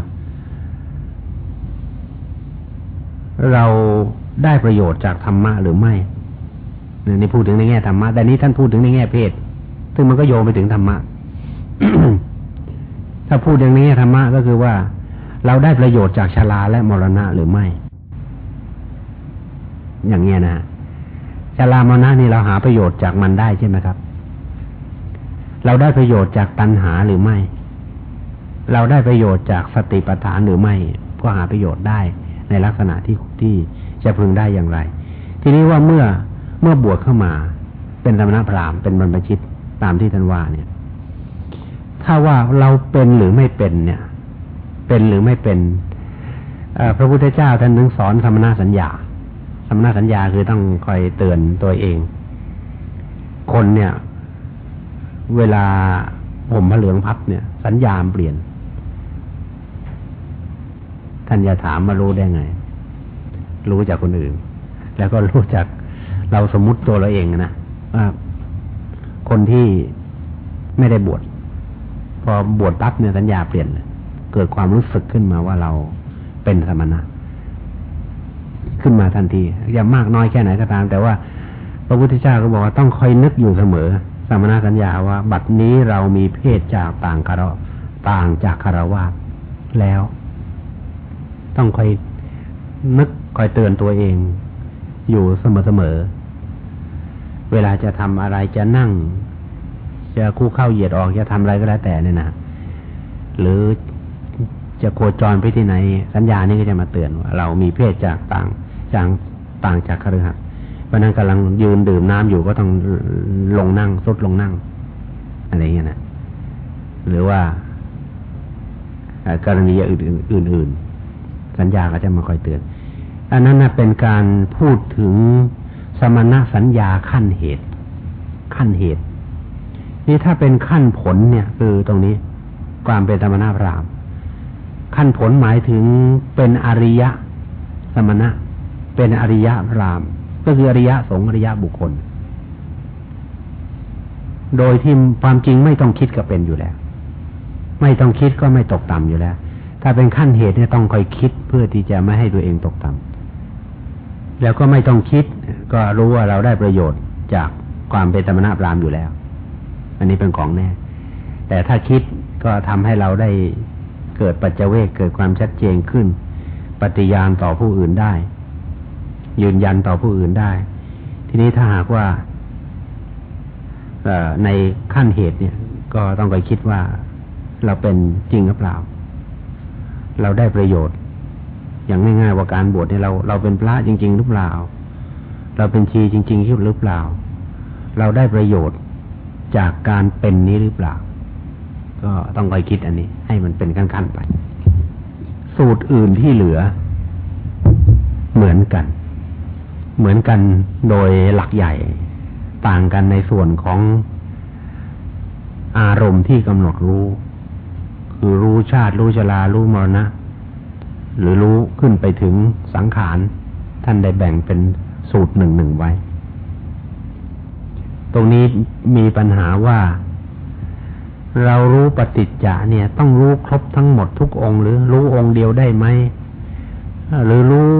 เราได้ประโยชน์จากธรรมะหรือไม่นี่พูดถึงในแง่ธรรมะ แต่นี้ท่านพูดถึงในแง่เพศ ซึ่งมันก็โยงไปถึงธรรมะ ถ้าพูดอย่างนี้ธรรมะก็คือว่า เราได้ประโยชน์จากชาลาและมรณะหรือไม่ อย่างเงี้ยนะชรามนะนี่เราหาประโยชน์จากมันได้ใช่ไหมครับ เราได้ประโยชน์จากตัณหาหรือไม่ เราได้ประโยชน์จากสติปัฏฐานหรือไม่ ก็หาประโยชน์ได้ ในลักษณะที่ที่จะพึงได้อย่างไร ทีนี้ว่าเมื่อเมื่อบวชเข้ามาเป็นธรรมนพรามเป็นบรรพชิตตามที่ท่านว่าเนี่ย ถ้าว่าเราเป็นหรือไม่เป็นเนี่ย เป็นหรือไม่เป็นพระพุทธเจ้าท่านนึงสอนธรรมนาสัญญาสมณสัญญาคือต้องคอยเตือนตัวเอง คนเนี่ย เวลาผมพระเหลืองพับเนี่ย สัญญาเปลี่ยน ท่านอย่าถามมารู้ได้ไง รู้จากคนอื่น แล้วก็รู้จากเราสมมุติตัวเราเองนะว่าคนที่ไม่ได้บวชพอบวชปั๊บเนี่ยสัญญาเปลี่ยนเกิดความรู้สึกขึ้นมาว่าเราเป็นสมณะ ขึ้นมาทันทีอย่ามากน้อยแค่ไหนก็ตาม แต่ว่าพระพุทธเจ้าก็บอกว่าต้องคอยนึกอยู่เสมอสมณะสัญญาว่า บัดนี้เรามีเพศจากต่างคารต่างจากคารวะแล้ว ต้องคอยนึกคอยเตือนตัวเอง อยู่เสมอเสมอ เวลาจะทำอะไรจะนั่ง จะคู่เข้าเหยียดออกจะทำอะไรก็แล้วแต่เนี่ยนะหรือจะโคจรไปที่ไหน สัญญานี้ก็จะมาเตือนว่าเรามีเพศจากต่างจากต่างจากคฤหัสถ์เพราะนั้นกำลังยืนดื่มน้ำอยู่ก็ต้องลงนั่งสุดลงนั่ง อะไรเงี้ยนะหรือว่ากรณีอื่นอื่น สัญญาก็จะมาคอยเตือน อันนั้นนะเป็นการพูดถึงสมณะสัญญาขั้นเหตุ ขั้นเหตุ นี่ถ้าเป็นขั้นผลเนี่ย คือตรงนี้ ความเป็นธรรมนาพรามขั้นผลหมายถึงเป็นอริยะสมณะ เป็นอริยะพรามก็คืออริยะสงอริยะบุคคล โดยที่ความจริงไม่ต้องคิดก็เป็นอยู่แล้ว ไม่ต้องคิดก็ไม่ตกต่ำอยู่แล้ว ถ้าเป็นขั้นเหตุเนี่ยต้องคอยคิดเพื่อที่จะไม่ให้ตัวเองตกต่ำแล้วก็ไม่ต้องคิด ก็รู้ว่าเราได้ประโยชน์จากความเป็นธรรมนาพรามอยู่แล้ว อันนี้เป็นของแน่ แต่ถ้าคิดก็ทำให้เราได้เกิดปัจเจเวกเกิดความชัดเจนขึ้น ปฏิญาณต่อผู้อื่นได้ ยืนยันต่อผู้อื่นได้ททีนี้ถ้าหากว่าในขั้นเหตุเนี่ย ก็ต้องไปคิดว่าเราเป็นจริงหรือเปล่า เราได้ประโยชน์ อย่างง่ายๆว่าการบวชเนี่ยเรา เราเป็นพระจริง ๆ หรือเปล่า เราเป็นชีจริง ๆ หรือเปล่า เราได้ประโยชน์จากการเป็นนี้หรือเปล่า ก็ต้องคอยคิดอันนี้ ให้มันเป็นขั้นๆไป สูตรอื่นที่เหลือ เหมือนกัน เหมือนกันโดยหลักใหญ่ ต่างกันในส่วนของอารมณ์ที่กำหนดรู้ คือรู้ชาติรู้ชรารู้มรณะ หรือรู้ขึ้นไปถึงสังขาร ท่านได้แบ่งเป็นสูตรหนึ่งหนึ่งไว้ ตรงนี้มีปัญหาว่า เรารู้ปฏิจจะเนี่ย ต้องรู้ครบทั้งหมดทุกองค์ หรือรู้องค์เดียวได้ไหมหรือรู้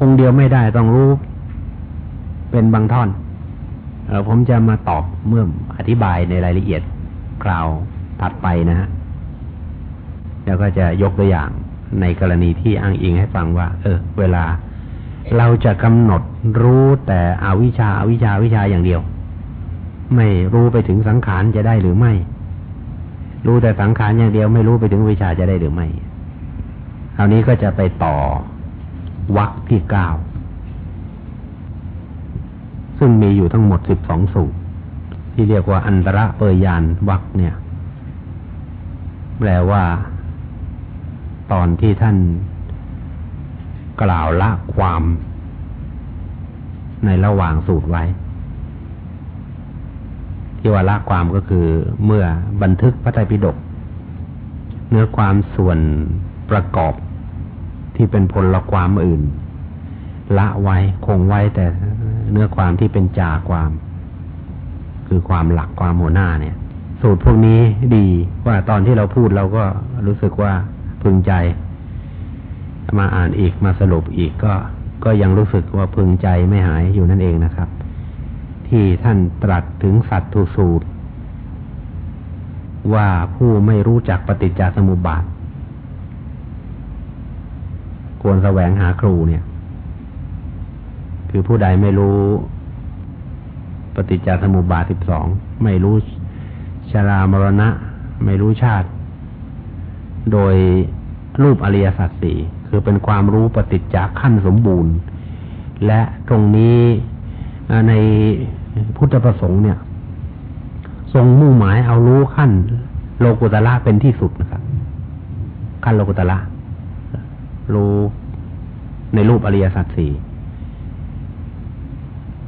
องค์เดียวไม่ได้ต้องรู้เป็นบางท่อนผมจะมาตอบเมื่ออธิบายในรายละเอียดคราวถัดไปนะฮะ แล้วก็จะยกตัวอย่างในกรณีที่อ้างอิงให้ฟังว่า เออ เวลาเราจะกำหนดรู้แต่อวิชชาอาวิชชาวิชาอย่างเดียว ไม่รู้ไปถึงสังขารจะได้หรือไม่ รู้แต่สังขารอย่างเดียว ไม่รู้ไปถึงวิชาจะได้หรือไม่คราวนี้ก็จะไปต่อวักที่เก้าซึ่งมีอยู่ทั้งหมดสิบสองสูตร ที่เรียกว่าอันตรเปยยานวักเนี่ย แปลว่า ตอนที่ท่านกล่าวละความในระหว่างสูตรไว้ ที่ว่าละความก็คือเมื่อบันทึกพระไตรปิฎกเนื้อความส่วนประกอบที่เป็นผลละความอื่น ละไว้คงไว้แต่เนื้อความที่เป็นจ่าความ คือความหลักความหัวหน้าเนี่ย สูตรพวกนี้ดีว่าตอนที่เราพูดเราก็รู้สึกว่า พึงใจ มาอ่านอีกมาสรุปอีกก็ก็ยังรู้สึกว่าพึงใจไม่หายอยู่นั่นเองนะครับ ที่ท่านตรัสถึงสัตว์ทุสูตร ว่าผู้ไม่รู้จักปฏิจจสมุปบาทควรแสวงหาครูเนี่ย คือผู้ใดไม่รู้ปฏิจจสมุปบาทสิบสองไม่รู้ชรามรณะ ไม่รู้ชาติ โดยรูปอริยสัจสี่คือเป็นความรู้ปฏิจจขั้นสมบูรณ์ และตรงนี้ในพุทธประสงค์เนี่ย ทรงมุ่งหมายเอารู้ขั้น โลกุตละเป็นที่สุดนะครับ ขั้นโลกุตละรู้ในรูปอริยสัจสี่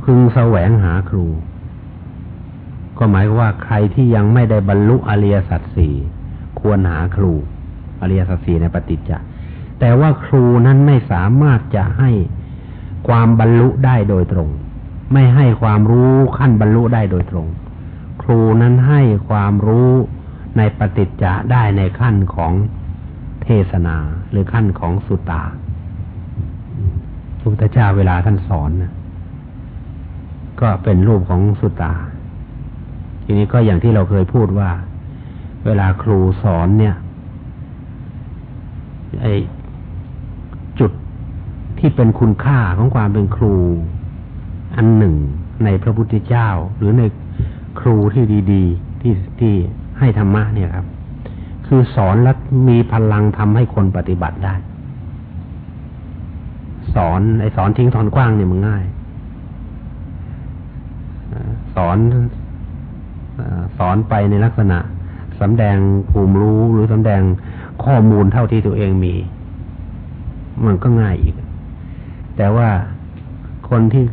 พึงแสวงหาครู ก็หมายว่าใครที่ยังไม่ได้บรรลุอริยสัจสี่ควรหาครู อริยสัจสี่ในปฏิจจ์แต่ว่าครูนั้นไม่สามารถจะให้ความบรรลุได้โดยตรง ไม่ให้ความรู้ขั้นบรรลุได้โดยตรง ครูนั้นให้ความรู้ในปฏิจจะได้ในขั้นของเทศนาหรือขั้นของสุตตาพระพุทธเจ้าเวลาท่านสอนนะก็เป็นรูปของสุตา ทีนี้ก็อย่างที่เราเคยพูดว่า เวลาครูสอนเนี่ย ไอจุดที่เป็นคุณค่าของความเป็นครู อันหนึ่งในพระพุทธเจ้า หรือในครูที่ดีๆ ที่ที่ให้ธรรมะเนี่ยครับ คือสอนแล้วมีพลังทำให้คนปฏิบัติได้ สอนไอสอนทิ้งทอนกว้างเนี่ยมันง่ายสอนสอนไปในลักษณะสำแดงภูมิรู้หรือสำแดง ข้อมูลเท่าที่ตัวเองมี มันก็ง่ายอีก แต่ว่าคนที่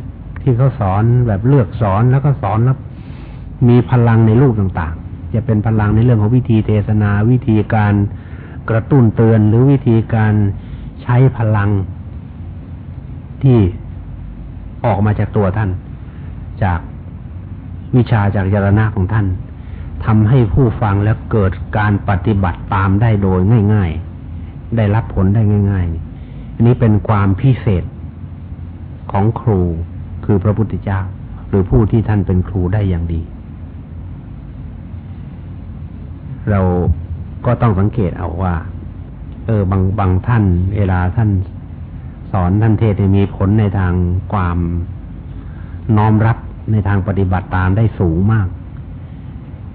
ที่เขาสอนแบบเลือกสอนแล้วก็สอนแล้วมีพลังในรูปต่างๆ จะเป็นพลังในเรื่องของวิธีเทศนาวิธีการกระตุ้นเตือนหรือวิธีการใช้พลังที่ออกมาจากตัวท่าน จากวิชาจากยารณะของท่าน ทำให้ผู้ฟังแล้วเกิดการปฏิบัติตามได้โดยง่าย ๆ ได้รับผลได้ง่าย ๆ อันนี้เป็นความพิเศษของครูคือพระพุทธเจ้า หรือผู้ที่ท่านเป็นครูได้อย่างดี เราก็ต้องสังเกตเอาว่า เออบางบางท่านเวลาท่านสอนท่านเทศมีผลในทางความน้อมรับในทางปฏิบัติตามได้สูงมาก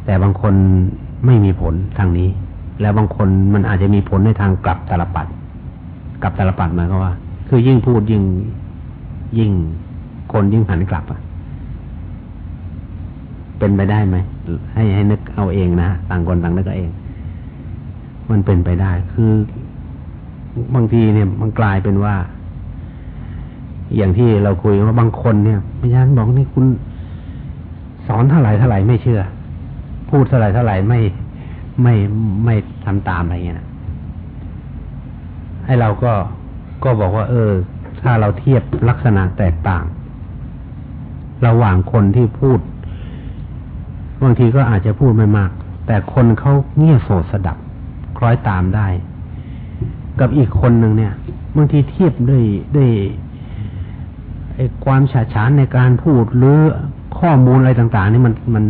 แต่บางคนไม่มีผลทางนี้ แล้วบางคนมันอาจจะมีผลในทางกลับตลปัดกลับตลปัดหมายก็ว่า คือยิ่งพูดยิ่งยิ่งคนยิ่งหันกลับอะเป็นไปได้ไหมให้ให้นึกเอาเองนะต่างคนต่างนึกเอาเอง มันเป็นไปได้ คือบางทีเนี่ยมันกลายเป็นว่า อย่างที่เราคุยว่าบางคนเนี่ยพยานบอกนี่คุณ สอนเท่าไหร่เท่าไหร่ไม่เชื่อ พูดเท่าไหร่เท่าไหร่ไม่ไม่ไม่ทำตามอะไรเงี้ยนะให้เราก็ก็บอกว่า เออ ถ้าเราเทียบลักษณะแตกต่าง ระหว่างคนที่พูด บางทีก็อาจจะพูดไม่มาก แต่คนเขาเงี่ยโสดสดับ คล้อยตามได้ กับอีกคนหนึ่งเนี่ยบางทีเทียบด้วยด้วยความฉาฉานในการพูดหรือข้อมูลอะไรต่าง ๆ นี่มันมัน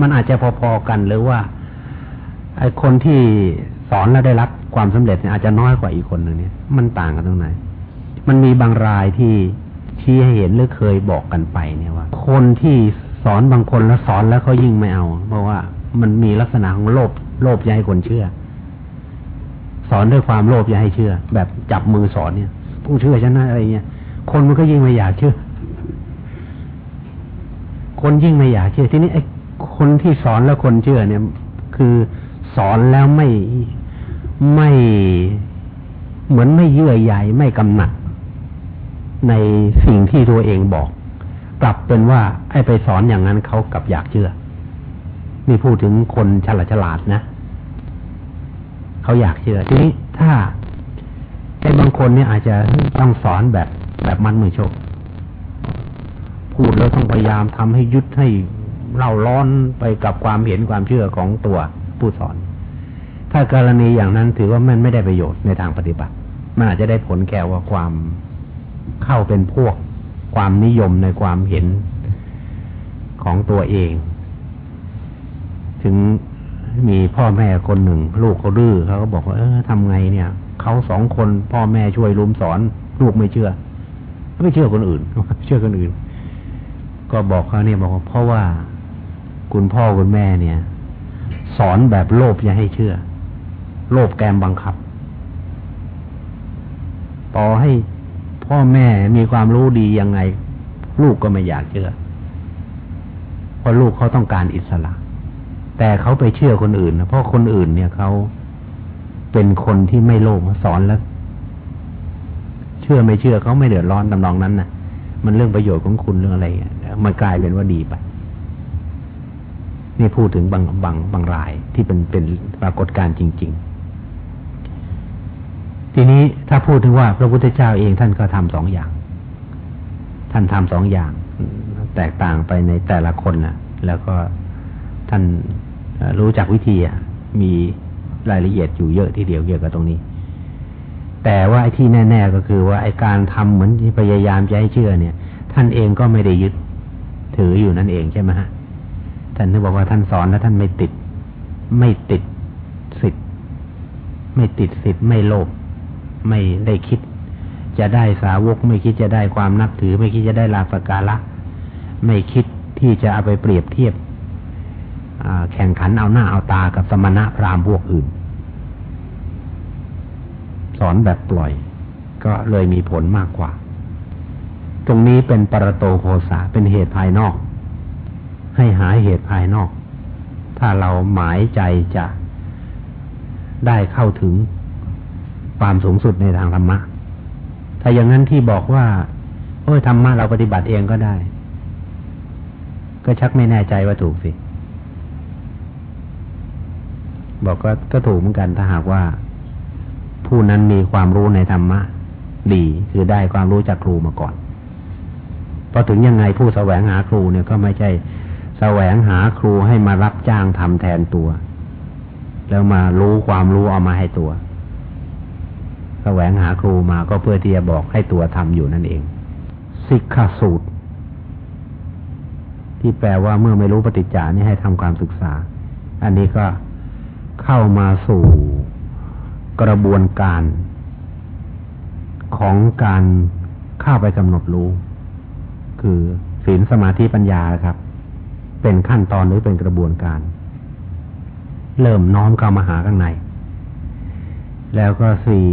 มันอาจจะพอๆกันหรือว่า ไอ้คนที่สอนแล้วได้รับความสำเร็จเนี่ยอาจจะน้อยกว่าอีกคนหนึ่งเนี่ยมันต่างกันตรงไหน มันมีบางรายที่ชี้ให้เห็นหรือเคยบอกกันไปเนี่ยว่า คนที่สอนบางคนแล้วสอนแล้วเขายิ่งไม่เอา เพราะว่ามันมีลักษณะของโลภโลภอยากให้คนเชื่อ สอนด้วยความโลภอยากให้เชื่อ แบบจับมือสอนเนี่ยต้องเชื่อฉันนะอะไรเงี้ยคนมันก็ยิ่งไม่อยากเชื่อ คนยิ่งไม่อยากเชื่อทีนี้ไอ้ คนที่สอนแล้วคนเชื่อเนี่ย คือสอนแล้วไม่ไม่เหมือนไม่เยื่อใยไม่กำหนัดในสิ่งที่ตัวเองบอก กลับเป็นว่าไอ้ไปสอนอย่างนั้นเขากลับอยากเชื่อ นี่พูดถึงคนฉลาดฉลาดนะเขาอยากเชื่อ ทีนี้ถ้าไอ้บางคนเนี่ยอาจจะต้องสอนแบบแบบมันมือโชคพูดแล้วต้องพยายามทำให้ยุดให้ เล่าร้อนไปกับความเห็นความเชื่อของตัวผู้สอน ถ้ากรณีอย่างนั้นถือว่ามันไม่ได้ประโยชน์ในทางปฏิบัติ มันอาจจะได้ผลแค่ว่าความเข้าเป็นพวก ความนิยมในความเห็นของตัวเอง ถึงมีพ่อแม่คนหนึ่ง ลูกเขาดื้อเขาก็บอกว่าเออทำไงเนี่ยเขาสองคนพ่อแม่ช่วยรุมสอน ลูกไม่เชื่อไม่เชื่อคนอื่น เชื่อคนอื่น ก็บอกเขาเนี่ยบอกว่าเพราะว่า คุณพ่อคุณแม่เนี่ย สอนแบบโลภอย่าให้เชื่อ โลภแกมบังคับ ต่อให้พ่อแม่มีความรู้ดียังไง ลูกก็ไม่อยากเชื่อ เพราะลูกเขาต้องการอิสระ แต่เขาไปเชื่อคนอื่นนะเพราะคนอื่นเนี่ยเขาเป็นคนที่ไม่โลภสอนแล้ว เชื่อไม่เชื่อเขาไม่เดือดร้อนตำนองนั้นนะ่ะ มันเรื่องประโยชน์ของคุณเรื่องอะไรมันกลายเป็นว่าดีไป นี่พูดถึงบางบางบางรายที่เป็นเป็นปรากฏการณ์จริง ๆ ทีนี้ถ้าพูดถึงว่าพระพุทธเจ้าเองท่านก็ทำสองอย่าง ท่านทำสองอย่าง แตกต่างไปในแต่ละคนนะแล้วก็ท่านรู้จักวิธีมีรายละเอียดอยู่เยอะทีเดียวเกี่ยวกับตรงนี้ แต่ว่าไอ้ที่แน่ ๆ ก็คือว่าไอ้การทำเหมือนพยายามจะให้เชื่อเนี่ย ท่านเองก็ไม่ได้ยึดถืออยู่นั่นเองใช่ไหมฮะ ท่านนึกบอกว่าท่านสอนแล้วท่านไม่ติด ไม่ติดสิทธิ์ไม่ติดสิทธิ์ไม่โลภไม่ได้คิด จะได้สาวก ไม่คิดจะได้ความนับถือ ไม่คิดจะได้ลาภการะ ไม่คิดที่จะเอาไปเปรียบเทียบแข่งขันเอาหน้าเอาตากับสมณะพราหมณ์พวกอื่น สอนแบบปล่อย ก็เลยมีผลมากกว่า ตรงนี้เป็นปรโตโคสาเป็นเหตุภายนอก ให้หาเหตุภายนอก ถ้าเราหมายใจจะได้เข้าถึงความสูงสุดในทางธรรมะ ถ้าอย่างนั้นที่บอกว่า โอ้ยธรรมะเราปฏิบัติเองก็ได้ ก็ชักไม่แน่ใจว่าถูกสิ บอกก็ก็ถูกเหมือนกันถ้าหากว่า ผู้นั้นมีความรู้ในธรรมะ ดีคือได้ความรู้จากครูมาก่อนพอถึงยังไงผู้แสวงหาครูเนี่ยก็ไม่ใช่ สวงหาครูให้มารับจ้างทำแทนตัว แล้วมารู้ความรู้เอามาให้ตัวแสวงหาครูมาก็เพื่อที่จะบอกให้ตัวทำอยู่นั่นเองสิกขาสูตร ที่แปลว่าเมื่อไม่รู้ปฏิจจานี่ให้ทำความศึกษา อันนี้ก็เข้ามาสู่กระบวนการ ของการเข้าไปกำหนดรู้ คือศีลสมาธิปัญญาครับ เป็นขั้นตอนหรือเป็นกระบวนการ เริ่มน้อมเข้ามาหาข้างใน แล้วก็สี่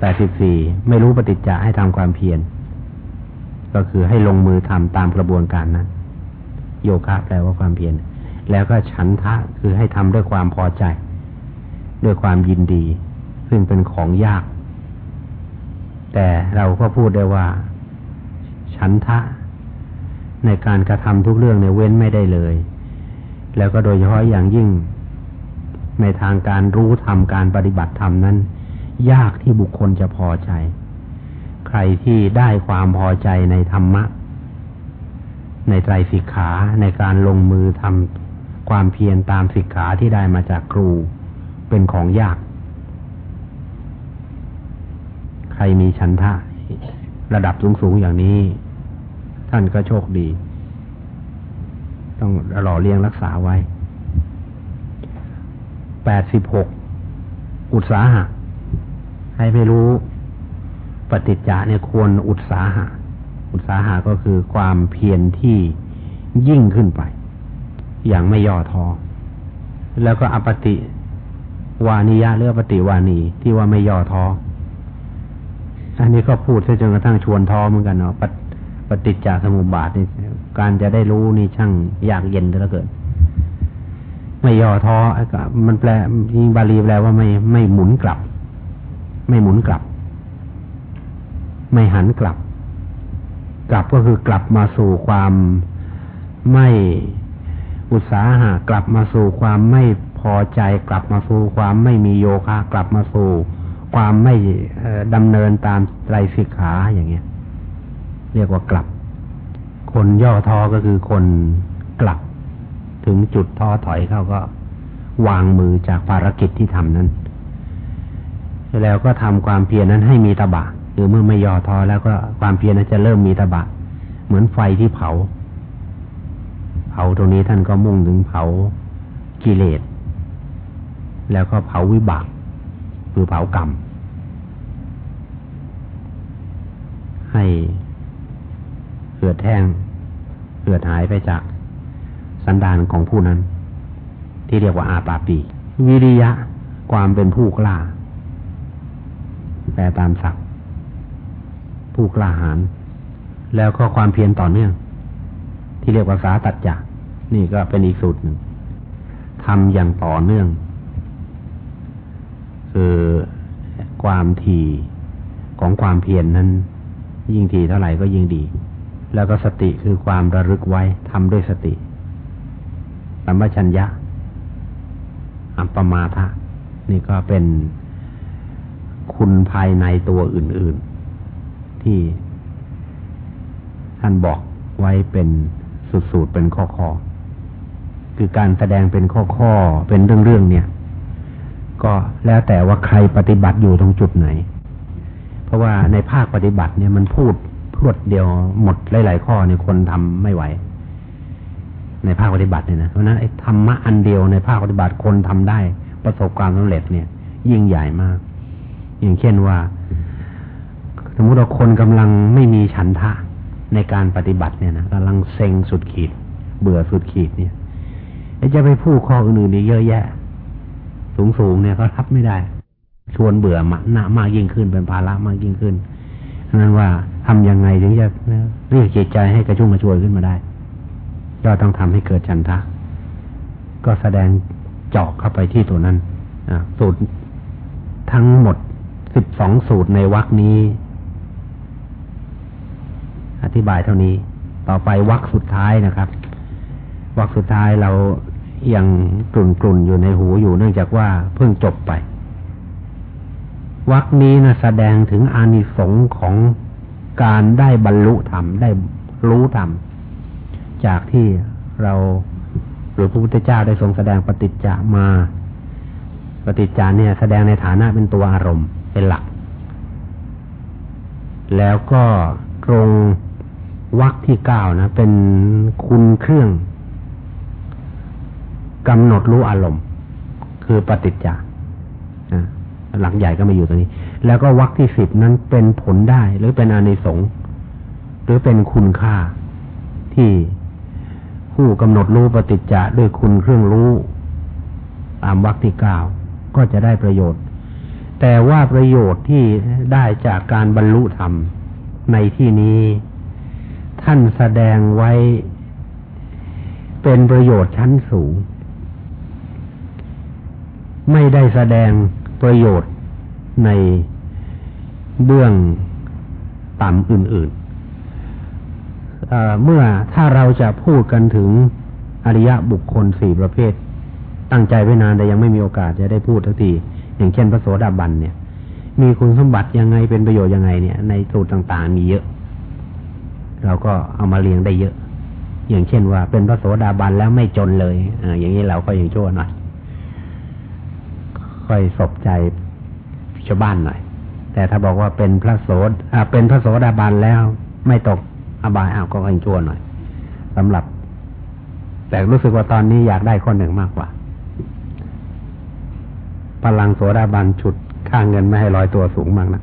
แปดสิบสี่ไม่รู้ปฏิจจะให้ทำความเพียรก็คือให้ลงมือทำตามกระบวนการนั้นโยคะแปลว่าความเพียรแล้วก็ฉันทะคือให้ทำด้วยความพอใจ ด้วยความยินดี ซึ่งเป็นของยาก แต่เราก็พูดได้ว่า ฉันทะ ในการกระทำทุกเรื่องในเว้นไม่ได้เลย แล้วก็โดยเฉพาะอย่างยิ่ง ในทางการรู้ธรรมการปฏิบัติธรรมนั้น ยากที่บุคคลจะพอใจ ใครที่ได้ความพอใจในธรรมะ ในไตรสิกขาในการลงมือทำความเพียรตามสิกขาที่ได้มาจากครูเป็นของยาก ใครมีชันทะระดับสูงๆอย่างนี้ ท่านก็โชคดี ต้องหล่อเลี้ยงรักษาไว้แปดสิบหกอุตสาหะ ให้ไม่รู้ปฏิจจาเนี่ยควรอุตสาหะ อุตสาหะก็คือความเพียรที่ยิ่งขึ้นไป อย่างไม่ย่อท้อแล้วก็อปติวานิยะหรือปติวานีที่ว่าไม่ย่อท้ออันนี้ก็พูดจนกระทั่งชวนท้อเหมือนกันเนาะ ปฏิจจสมุปบาทนี่การจะได้รู้นี่ช่างยากเย็นเหลือเกินไม่ย่อท้อมันแปลยิงบาลีแปลว่าไม่ไม่หมุนกลับ ไม่หมุนกลับ ไม่หันกลับ กลับก็คือกลับมาสู่ความไม่อุตสาหะกลับมาสู่ความไม่พอใจ กลับมาสู่ความไม่มีโยคะ กลับมาสู่ความไม่ดำเนินตามไตรสิกขาอย่างเงี้ย เรียกว่ากลับ คนย่อท้อก็คือคนกลับ ถึงจุดท้อถอยเขาก็ วางมือจากภารกิจที่ทำนั้น แล้วก็ทำความเพียรนั้นให้มีตะบะหรือเมื่อไม่ย่อท้อแล้วก็ความเพียรนั้นจะเริ่มมีตะบะ เหมือนไฟที่เผา เผาตรงนี้ท่านก็มุ่งถึงเผากิเลส แล้วก็เผาวิบาก คือเผากรรมให้ เหือดแห้งเหือดหายไปจากสันดานของผู้นั้น ที่เรียกว่าอาปาปี วิริยะความเป็นผู้กล้า แปลตามศัพท์ผู้กล้าหาญแล้วก็ความเพียรต่อเนื่อง ที่เรียกว่าสาตัดจักนี่ก็เป็นอีกสูตรหนึ่งทำอย่างต่อเนื่อง คือความทีของความเพียรนนั้น ยิ่งทีเท่าไหร่ก็ยิ่งดี แล้วก็สติคือความระลึกไว้ทำด้วยสติสัมปชัญญะ อัปปมาทะ นี่ก็เป็นคุณภายในตัวอื่น ๆ ที่ท่านบอกไว้เป็นสูตรเป็นข้อๆคือการแสดงเป็นข้อๆเป็นเรื่องๆเนี่ย ก็แล้วแต่ว่าใครปฏิบัติอยู่ตรงจุดไหน เพราะว่าในภาคปฏิบัติเนี่ยมันพูด พรวดเดียวหมดหลาย ๆ ข้อเนี่ยคนทำไม่ไหว ในภาคปฏิบัติเนี่ยนะเพราะนั้นไอ้ธรรมะอันเดียวในภาคปฏิบัติคนทำได้ ประสบความสำเร็จเนี่ย ยิ่งใหญ่มาก อย่างเช่นว่า สมมติว่าคนกำลังไม่มีฉันทะในการปฏิบัติเนี่ยนะกำลังเซ็งสุดขีด เบื่อสุดขีดเนี่ยจะไปพูดข้ออื่นๆนี่เยอะแยะ สูงๆเนี่ยก็รับไม่ได้ ชวนเบื่อมหนามากยิ่งขึ้นเป็นภาระมากยิ่งขึ้น นั้นว่าทำยังไงถึงจะเรียกจิตใจให้กระชุ่มกระชวยขึ้นมาได้ ก็ต้องทำให้เกิดฉันทะ ก็แสดงเจาะเข้าไปที่ตัวนั้นสูตรทั้งหมดสิบสองสูตรในวรคนี้ อธิบายเท่านี้ ต่อไปวักสุดท้ายนะครับวักสุดท้ายเรายังกลุ่นกลุ่นอยู่ในหูอยู่เนื่องจากว่าเพิ่งจบไป วักนี้นะแสดงถึงอานิสงส์ของการได้บรรลุธรรมได้รู้ธรรม จากที่เราหรือพระพุทธเจ้าได้ทรงแสดงปฏิจจามา ปฏิจจาเนี่ย แสดงในฐานะเป็นตัวอารมณ์เป็นหลัก แล้วก็ตรงวรรคที่เก้านะ เป็นคุณเครื่องกำหนดรู้อารมณ์ คือปฏิจจา หลักใหญ่ก็มาอยู่ตรงนี้ แล้วก็วรรคที่สิบนั้นเป็นผลได้ หรือเป็นอานิสงส์หรือเป็นคุณค่าที่ผู้กำหนดรู้ปฏิจจะด้วยคุณเครื่องรู้ตามวรรคที่เก้าก็จะได้ประโยชน์ แต่ว่าประโยชน์ที่ได้จากการบรรลุธรรมในที่นี้ ท่านแสดงไว้เป็นประโยชน์ชั้นสูง ไม่ได้แสดง ประโยชน์ในเบื้องต่ำอื่นๆเเมื่อถ้าเราจะพูดกันถึงอริยะบุคคลสี่ประเภท ตั้งใจไว้นานแต่ยังไม่มีโอกาสจะได้พูดทักที อย่างเช่นพระโสดาบันเนี่ย มีคุณสมบัติยังไงเป็นประโยชน์ยังไงเนี่ย ในสูตรต่างๆ มีเยอะ เราก็เอามาเรียงได้เยอะ อย่างเช่นว่าเป็นพระโสดาบันแล้วไม่จนเลยออย่างนี้เราก็ยังชั่วหน่อย ค่อยสบใจชาวบ้านหน่อย แต่ถ้าบอกว่าเป็นพระโสดเป็นพระโสดาบันแล้ว ไม่ตกอบายอ้าวก็ยังชั่วหน่อยสำหรับ แต่รู้สึกว่าตอนนี้อยากได้ข้อหนึ่งมากกว่า พลังโสดาบันฉุดค่าเงินไม่ให้ลอยตัวสูงมากนะ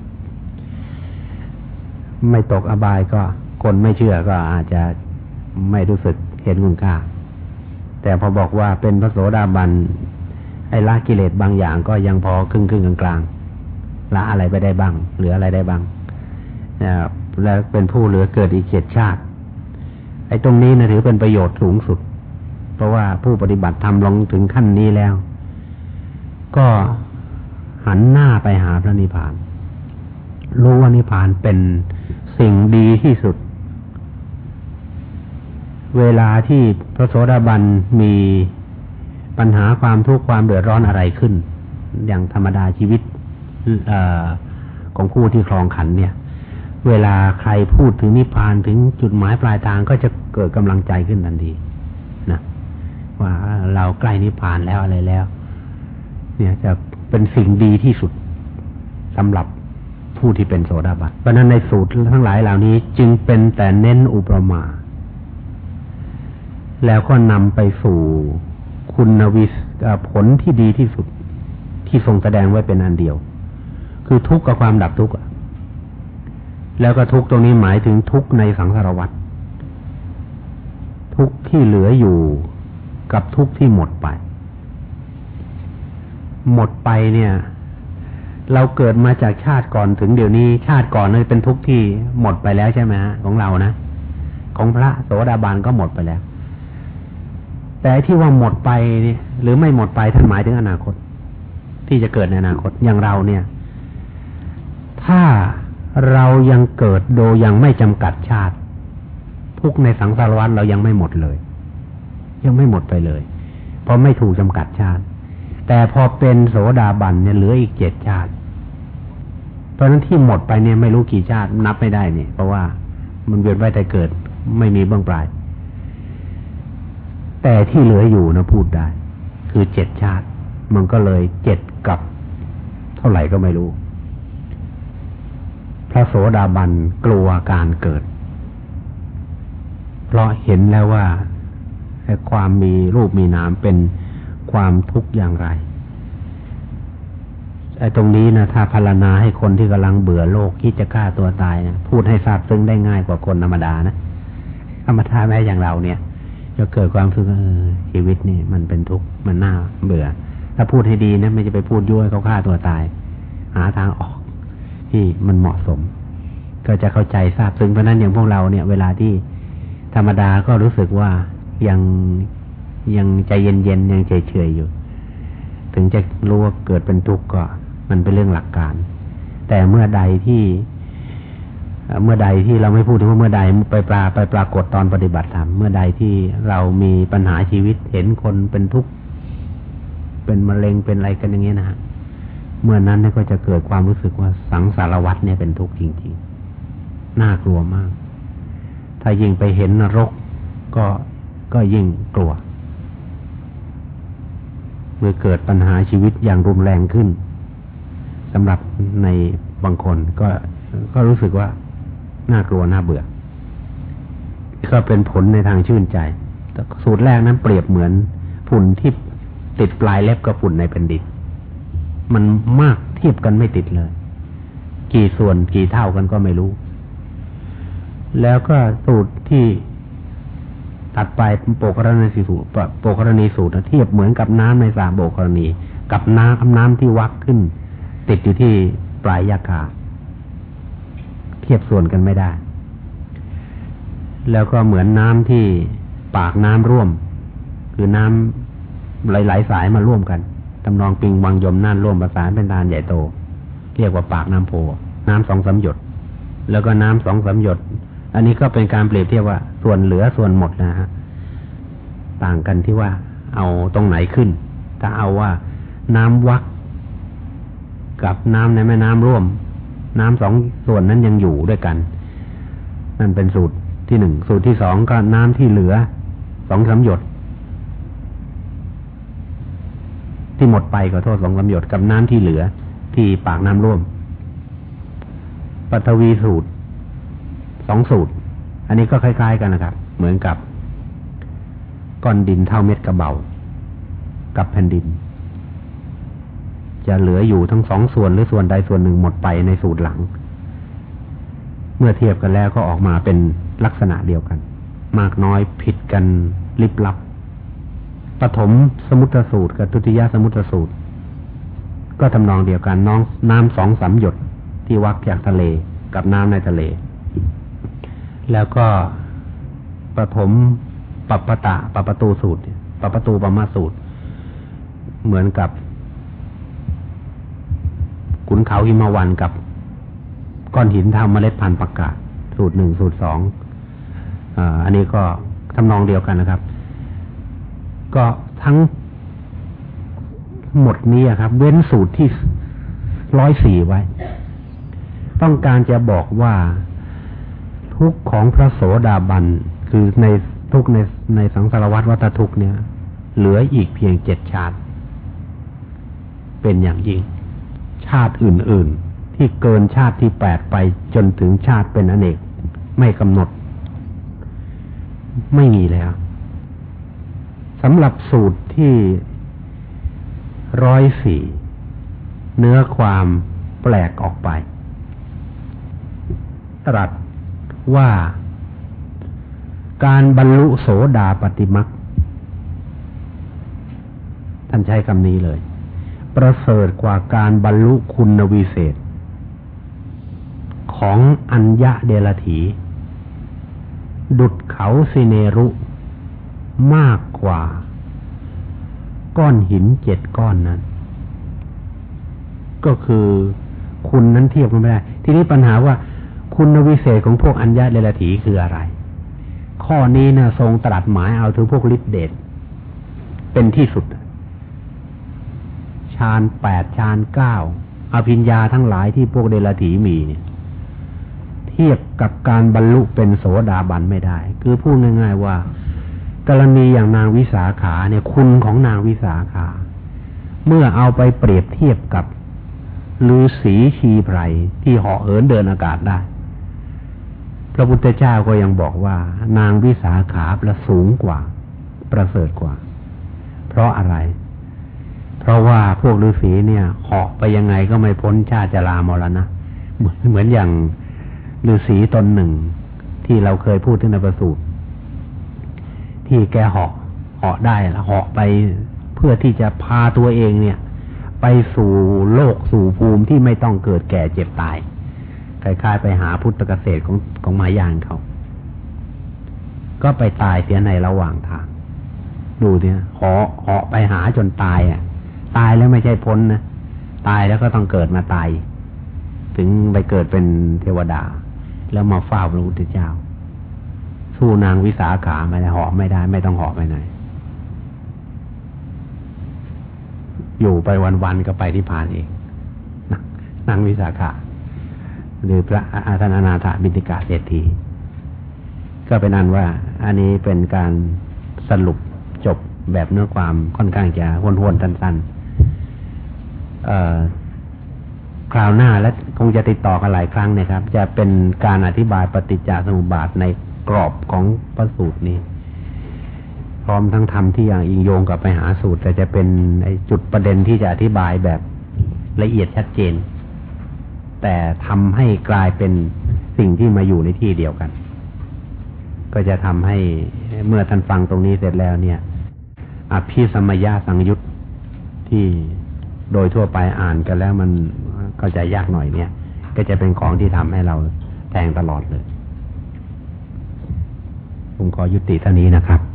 ไม่ตกอบายก็คนไม่เชื่อก็อาจจะไม่รู้สึกเห็นคุณค่าแต่พอบอกว่าเป็นพระโสดาบัน ไอ้ละกิเลสบางอย่างก็ยังพอครึ่งครึ่งกลางละอะไรไปได้บ้าง เหลืออะไรได้บ้างแล้วเป็นผู้เหลือเกิดอีกเจ็ดชาติ ไอ้ตรงนี้นะถือเป็นประโยชน์สูงสุด เพราะว่าผู้ปฏิบัติทำลงถึงขั้นนี้แล้ว ก็หันหน้าไปหาพระนิพพาน รู้ว่านิพพานเป็นสิ่งดีที่สุด เวลาที่พระโสดาบันมี ปัญหาความทุกข์ความเดือดร้อนอะไรขึ้น อย่างธรรมดาชีวิตอของผู้ที่ครองขันเนี่ย เวลาใครพูดถึงนิพพานถึงจุดหมายปลายทางก็จะเกิดกำลังใจขึ้นทันทีนะว่าเราใกล้นิพพานแล้วอะไรแล้ว เนี่ยจะเป็นสิ่งดีที่สุดสำหรับผู้ที่เป็นโสดาบันเพราะนั้นในสูตรทั้งหลายเหล่านี้จึงเป็นแต่เน้นอุปมา แล้วก็นำไปสู่ คุณวิสผลที่ดีที่สุดที่ทรงแสดงไว้เป็นอันเดียว คือทุกข์กับความดับทุกข์แล้วก็ทุกข์ตรงนี้หมายถึงทุกข์ในสังสารวัฏทุกข์ที่เหลืออยู่กับทุกข์ที่หมดไป หมดไปเนี่ย เราเกิดมาจากชาติก่อนถึงเดี๋ยวนี้ ชาติก่อนนี่เป็นทุกข์ที่หมดไปแล้วใช่ไหมฮะของเรานะ ของพระโสดาบันก็หมดไปแล้ว แต่ที่ว่าหมดไปนี่หรือไม่หมดไปท่านหมายถึงอนาคต ที่จะเกิดในอนาคตอย่างเราเนี่ย ถ้าเรายังเกิดโดยยังไม่จำกัดชาติ ทุกในสังสารวัฏเรายังไม่หมดเลย ยังไม่หมดไปเลย เพราะไม่ถูกจำกัดชาติ แต่พอเป็นโสดาบันเนี่ยเหลืออีกเจ็ดชาติ เพราะนั้นที่หมดไปเนี่ยไม่รู้กี่ชาตินับไม่ได้เนี่ยเพราะว่ามันเวียนว่ายแต่เกิดไม่มีเบื้องปลาย แต่ที่เหลืออยู่นะพูดได้ คือเจ็ดชาติ มันก็เลยเจ็ดกับ เท่าไหร่ก็ไม่รู้ พระโสดาบันกลัวการเกิด เพราะเห็นแล้วว่าความมีรูปมีนามเป็นความทุกข์อย่างไรไอ้ตรงนี้นะถ้าพารณาให้คนที่กำลังเบื่อโลกคิดจะฆ่าตัวตายนะพูดให้ทราบซึ้งได้ง่ายกว่าคนธรรมดานะธรรมดาแม้อย่างเราเนี่ย จะเกิดความรู้สึกชีวิตนี่มันเป็นทุกข์มันน่าเบื่อ ถ้าพูดให้ดีนะไม่จะไปพูดยั่วเขาฆ่าตัวตาย หาทางออก ที่มันเหมาะสม ก็จะเข้าใจทราบซึ้งเพราะนั้นอย่างพวกเราเนี่ย เวลาที่ธรรมดาก็รู้สึกว่ายังยังใจเย็นๆยังเฉยๆอยู่ ถึงจะรู้ว่าเกิดเป็นทุกข์ก็ มันเป็นเรื่องหลักการ แต่เมื่อใดที่ เมื่อใดที่เราไม่พูดถึงว่าเมื่อใดไปปลาไปปรากฏตอนปฏิบัติธรรมเมื่อใดที่เรามีปัญหาชีวิตเห็นคนเป็นทุกข์เป็นมะเร็งเป็นอะไรกันอย่างเงี้ยนะฮะเมื่อนั้นก็จะเกิดความรู้สึกว่าสังสารวัตเนี่ยเป็นทุกข์จริงๆน่ากลัวมาก ถ้ายิ่งไปเห็นนรกก็ก็ยิ่งกลัว เมื่อเกิดปัญหาชีวิตอย่างรุนแรงขึ้นสำหรับในบางคนก็ก็รู้สึกว่า น่ากลัวน่าเบื่อ ก็เป็นผลในทางชื่นใจสูตรแรกนั้นเปรียบเหมือนฝุ่นที่ติดปลายเล็บกับฝุ่นในแผ่นดินมันมากเทียบกันไม่ติดเลย กี่ส่วนกี่เท่ากันก็ไม่รู้ แล้วก็สูตรที่ถัดไปโปกรณีสูตรโปกรณีสูตรเทียบเหมือนกับน้ำในสาโบกรณี กับน้ำน้ำที่วักขึ้น ติดอยู่ที่ปลายยาคา เทียบส่วนกันไม่ได้ แล้วก็เหมือนน้ำที่ปากน้ำร่วม คือน้ำหลายๆสายมาร่วมกันตำนองปิงวังยมน่านร่วมประสานเป็นทานใหญ่โต เรียกว่าปากน้ำโพ น้ำสองสาหยด แล้วก็น้ำสองสาหยด อันนี้ก็เป็นการเปรียบเทียบว่าส่วนเหลือส่วนหมดนะฮะต่างกันที่ว่าเอาตรงไหนขึ้น ถ้าเอาว่าน้ำวักกับน้ำในแม่น้ำร่วม น้ำสองส่วนนั้นยังอยู่ด้วยกัน นั่นเป็นสูตรที่หนึ่ง สูตรที่สองก็น้ำที่เหลือสองสาหยด ที่หมดไปขอโทษสองลำหยดกับน้ำที่เหลือ ที่ปากน้ำร่วมปัทวีสูตรสองสูตร อันนี้ก็คล้าย ๆ กันนะครับ เหมือนกับก้อนดินเท่าเม็ดกระเบา กับแผ่นดิน จะเหลืออยู่ทั้งสองส่วนหรือส่วนใดส่วนหนึ่งหมดไปในสูตรหลัง เมื่อเทียบกันแล้วก็ออกมาเป็นลักษณะเดียวกัน มากน้อยผิดกันลิบลับปฐมสมุทรสูตรกับทุติยสมุทรสูตร ก็ทำนองเดียวกันน้องน้ำสองสามหยดที่วักจากทะเลกับน้ำในทะเล แล้วก็ปฐมปปปตะปปตูสูตรปปตูปมาสูตร เหมือนกับ เขาหิมวันกับก้อนหินทำเมล็ดพันธุ์ประกาศ สูตรหนึ่งสูตรสองอันนี้ก็ทำนองเดียวกันนะครับ ก็ทั้งหมดนี้ครับ เว้นสูตรที่ร้อยสี่ไว้ ต้องการจะบอกว่าทุกของพระโสดาบันคือในทุกในในสังสารวัตรวัตทุกเนี่ย เหลืออีกเพียงเจ็ดชาติ เป็นอย่างยิ่ง ชาติอื่น ๆ ที่เกินชาติที่แปดไปจนถึงชาติเป็นอเนก ไม่กำหนด ไม่มีแล้วสำหรับสูตรที่ร้อยสี่เนื้อความแปลกออกไป ตรัสว่าการบรรลุโสดาปฏิมักท่านใช้คำนี้เลย ประเสริฐกว่าการบรรลุคุณวิเศษ ของอัญญะเดลถี ดุดเขาสิเนรุ มากกว่า ก้อนหินเจ็ดก้อนนั้น ก็คือคุณนั้นเทียบกันไม่ได้ ทีนี้ปัญหาว่าคุณวิเศษของพวกอัญญาเลลถีคืออะไร ข้อนี้นะทรงตรัสหมายเอาถึงพวกฤทธิเดชเป็นที่สุดานแปดฌานเก้าอภิญญาทั้งหลายที่พวกเดลถีมีเนี่ยเทียบกับการบรรลุเป็นโสดาบันไม่ได้ คือพูดง่าย ๆ ว่ากรณีอย่างนางวิสาขาเนี่ยคุณของนางวิสาขา เมื่อเอาไปเปรียบเทียบกับฤาษีชีไพรที่เหาะเหินเดินอากาศได้ พระพุทธเจ้าก็ยังบอกว่า นางวิสาขาประสูงกว่า ประเสริฐกว่า เพราะอะไร เพราะว่าพวกฤาษีเนี่ยเหาะไปยังไงก็ไม่พ้นชาติจรามรณะเหมือนเหมือนอย่างฤาษีตนหนึ่ง ที่เราเคยพูดถึงในประสูตรที่แกเหาะเหาะได้ละเหาะไปเพื่อที่จะพาตัวเองเนี่ย ไปสู่โลกสู่ภูมิที่ไม่ต้องเกิดแก่เจ็บตายคล้ายๆไปหาพุทธเกษตรของของมายานเขา ก็ไปตายเสียในระหว่างทาง ดูเนี่ยเหาะเหาะไปหาจนตายอะ ตายแล้วไม่ใช่พ้นนะตายแล้วก็ต้องเกิดมาตาย ถึงไปเกิดเป็นเทวดา แล้วมาเฝ้าพระพุทธเจ้า สู้นางวิสาขาไม่ได้หอบไม่ได้ ไม่ต้องหอบไปไหนอยู่ไปวันๆก็ไปที่พานเองนางวิสาขาหรือพระอาธนานาถาบิติกาเศรษฐีก็เป็นอันว่า อันนี้เป็นการสรุปจบแบบเนื้อความค่อนข้างจะห้วนๆสั้นๆ คราวหน้าและคงจะติดต่อกันหลายครั้งนะครับ จะเป็นการอธิบายปฏิจจสมุปบาทในกรอบของพระสูตรนี้ พร้อมทั้งทำที่อย่างอิงโยงกับไปหาสูตร แต่จะเป็นจุดประเด็นที่จะอธิบายแบบละเอียดชัดเจน แต่ทำให้กลายเป็นสิ่งที่มาอยู่ในที่เดียวกัน ก็จะทำให้เมื่อท่านฟังตรงนี้เสร็จแล้วเนี่ยอภิสมยาสังยุตที่ โดยทั่วไปอ่านกันแล้วมันเข้าใจยากหน่อยเนี่ย ก็จะเป็นของที่ทำให้เราแทงตลอดเลย ผมขอยุติเท่านี้นะครับ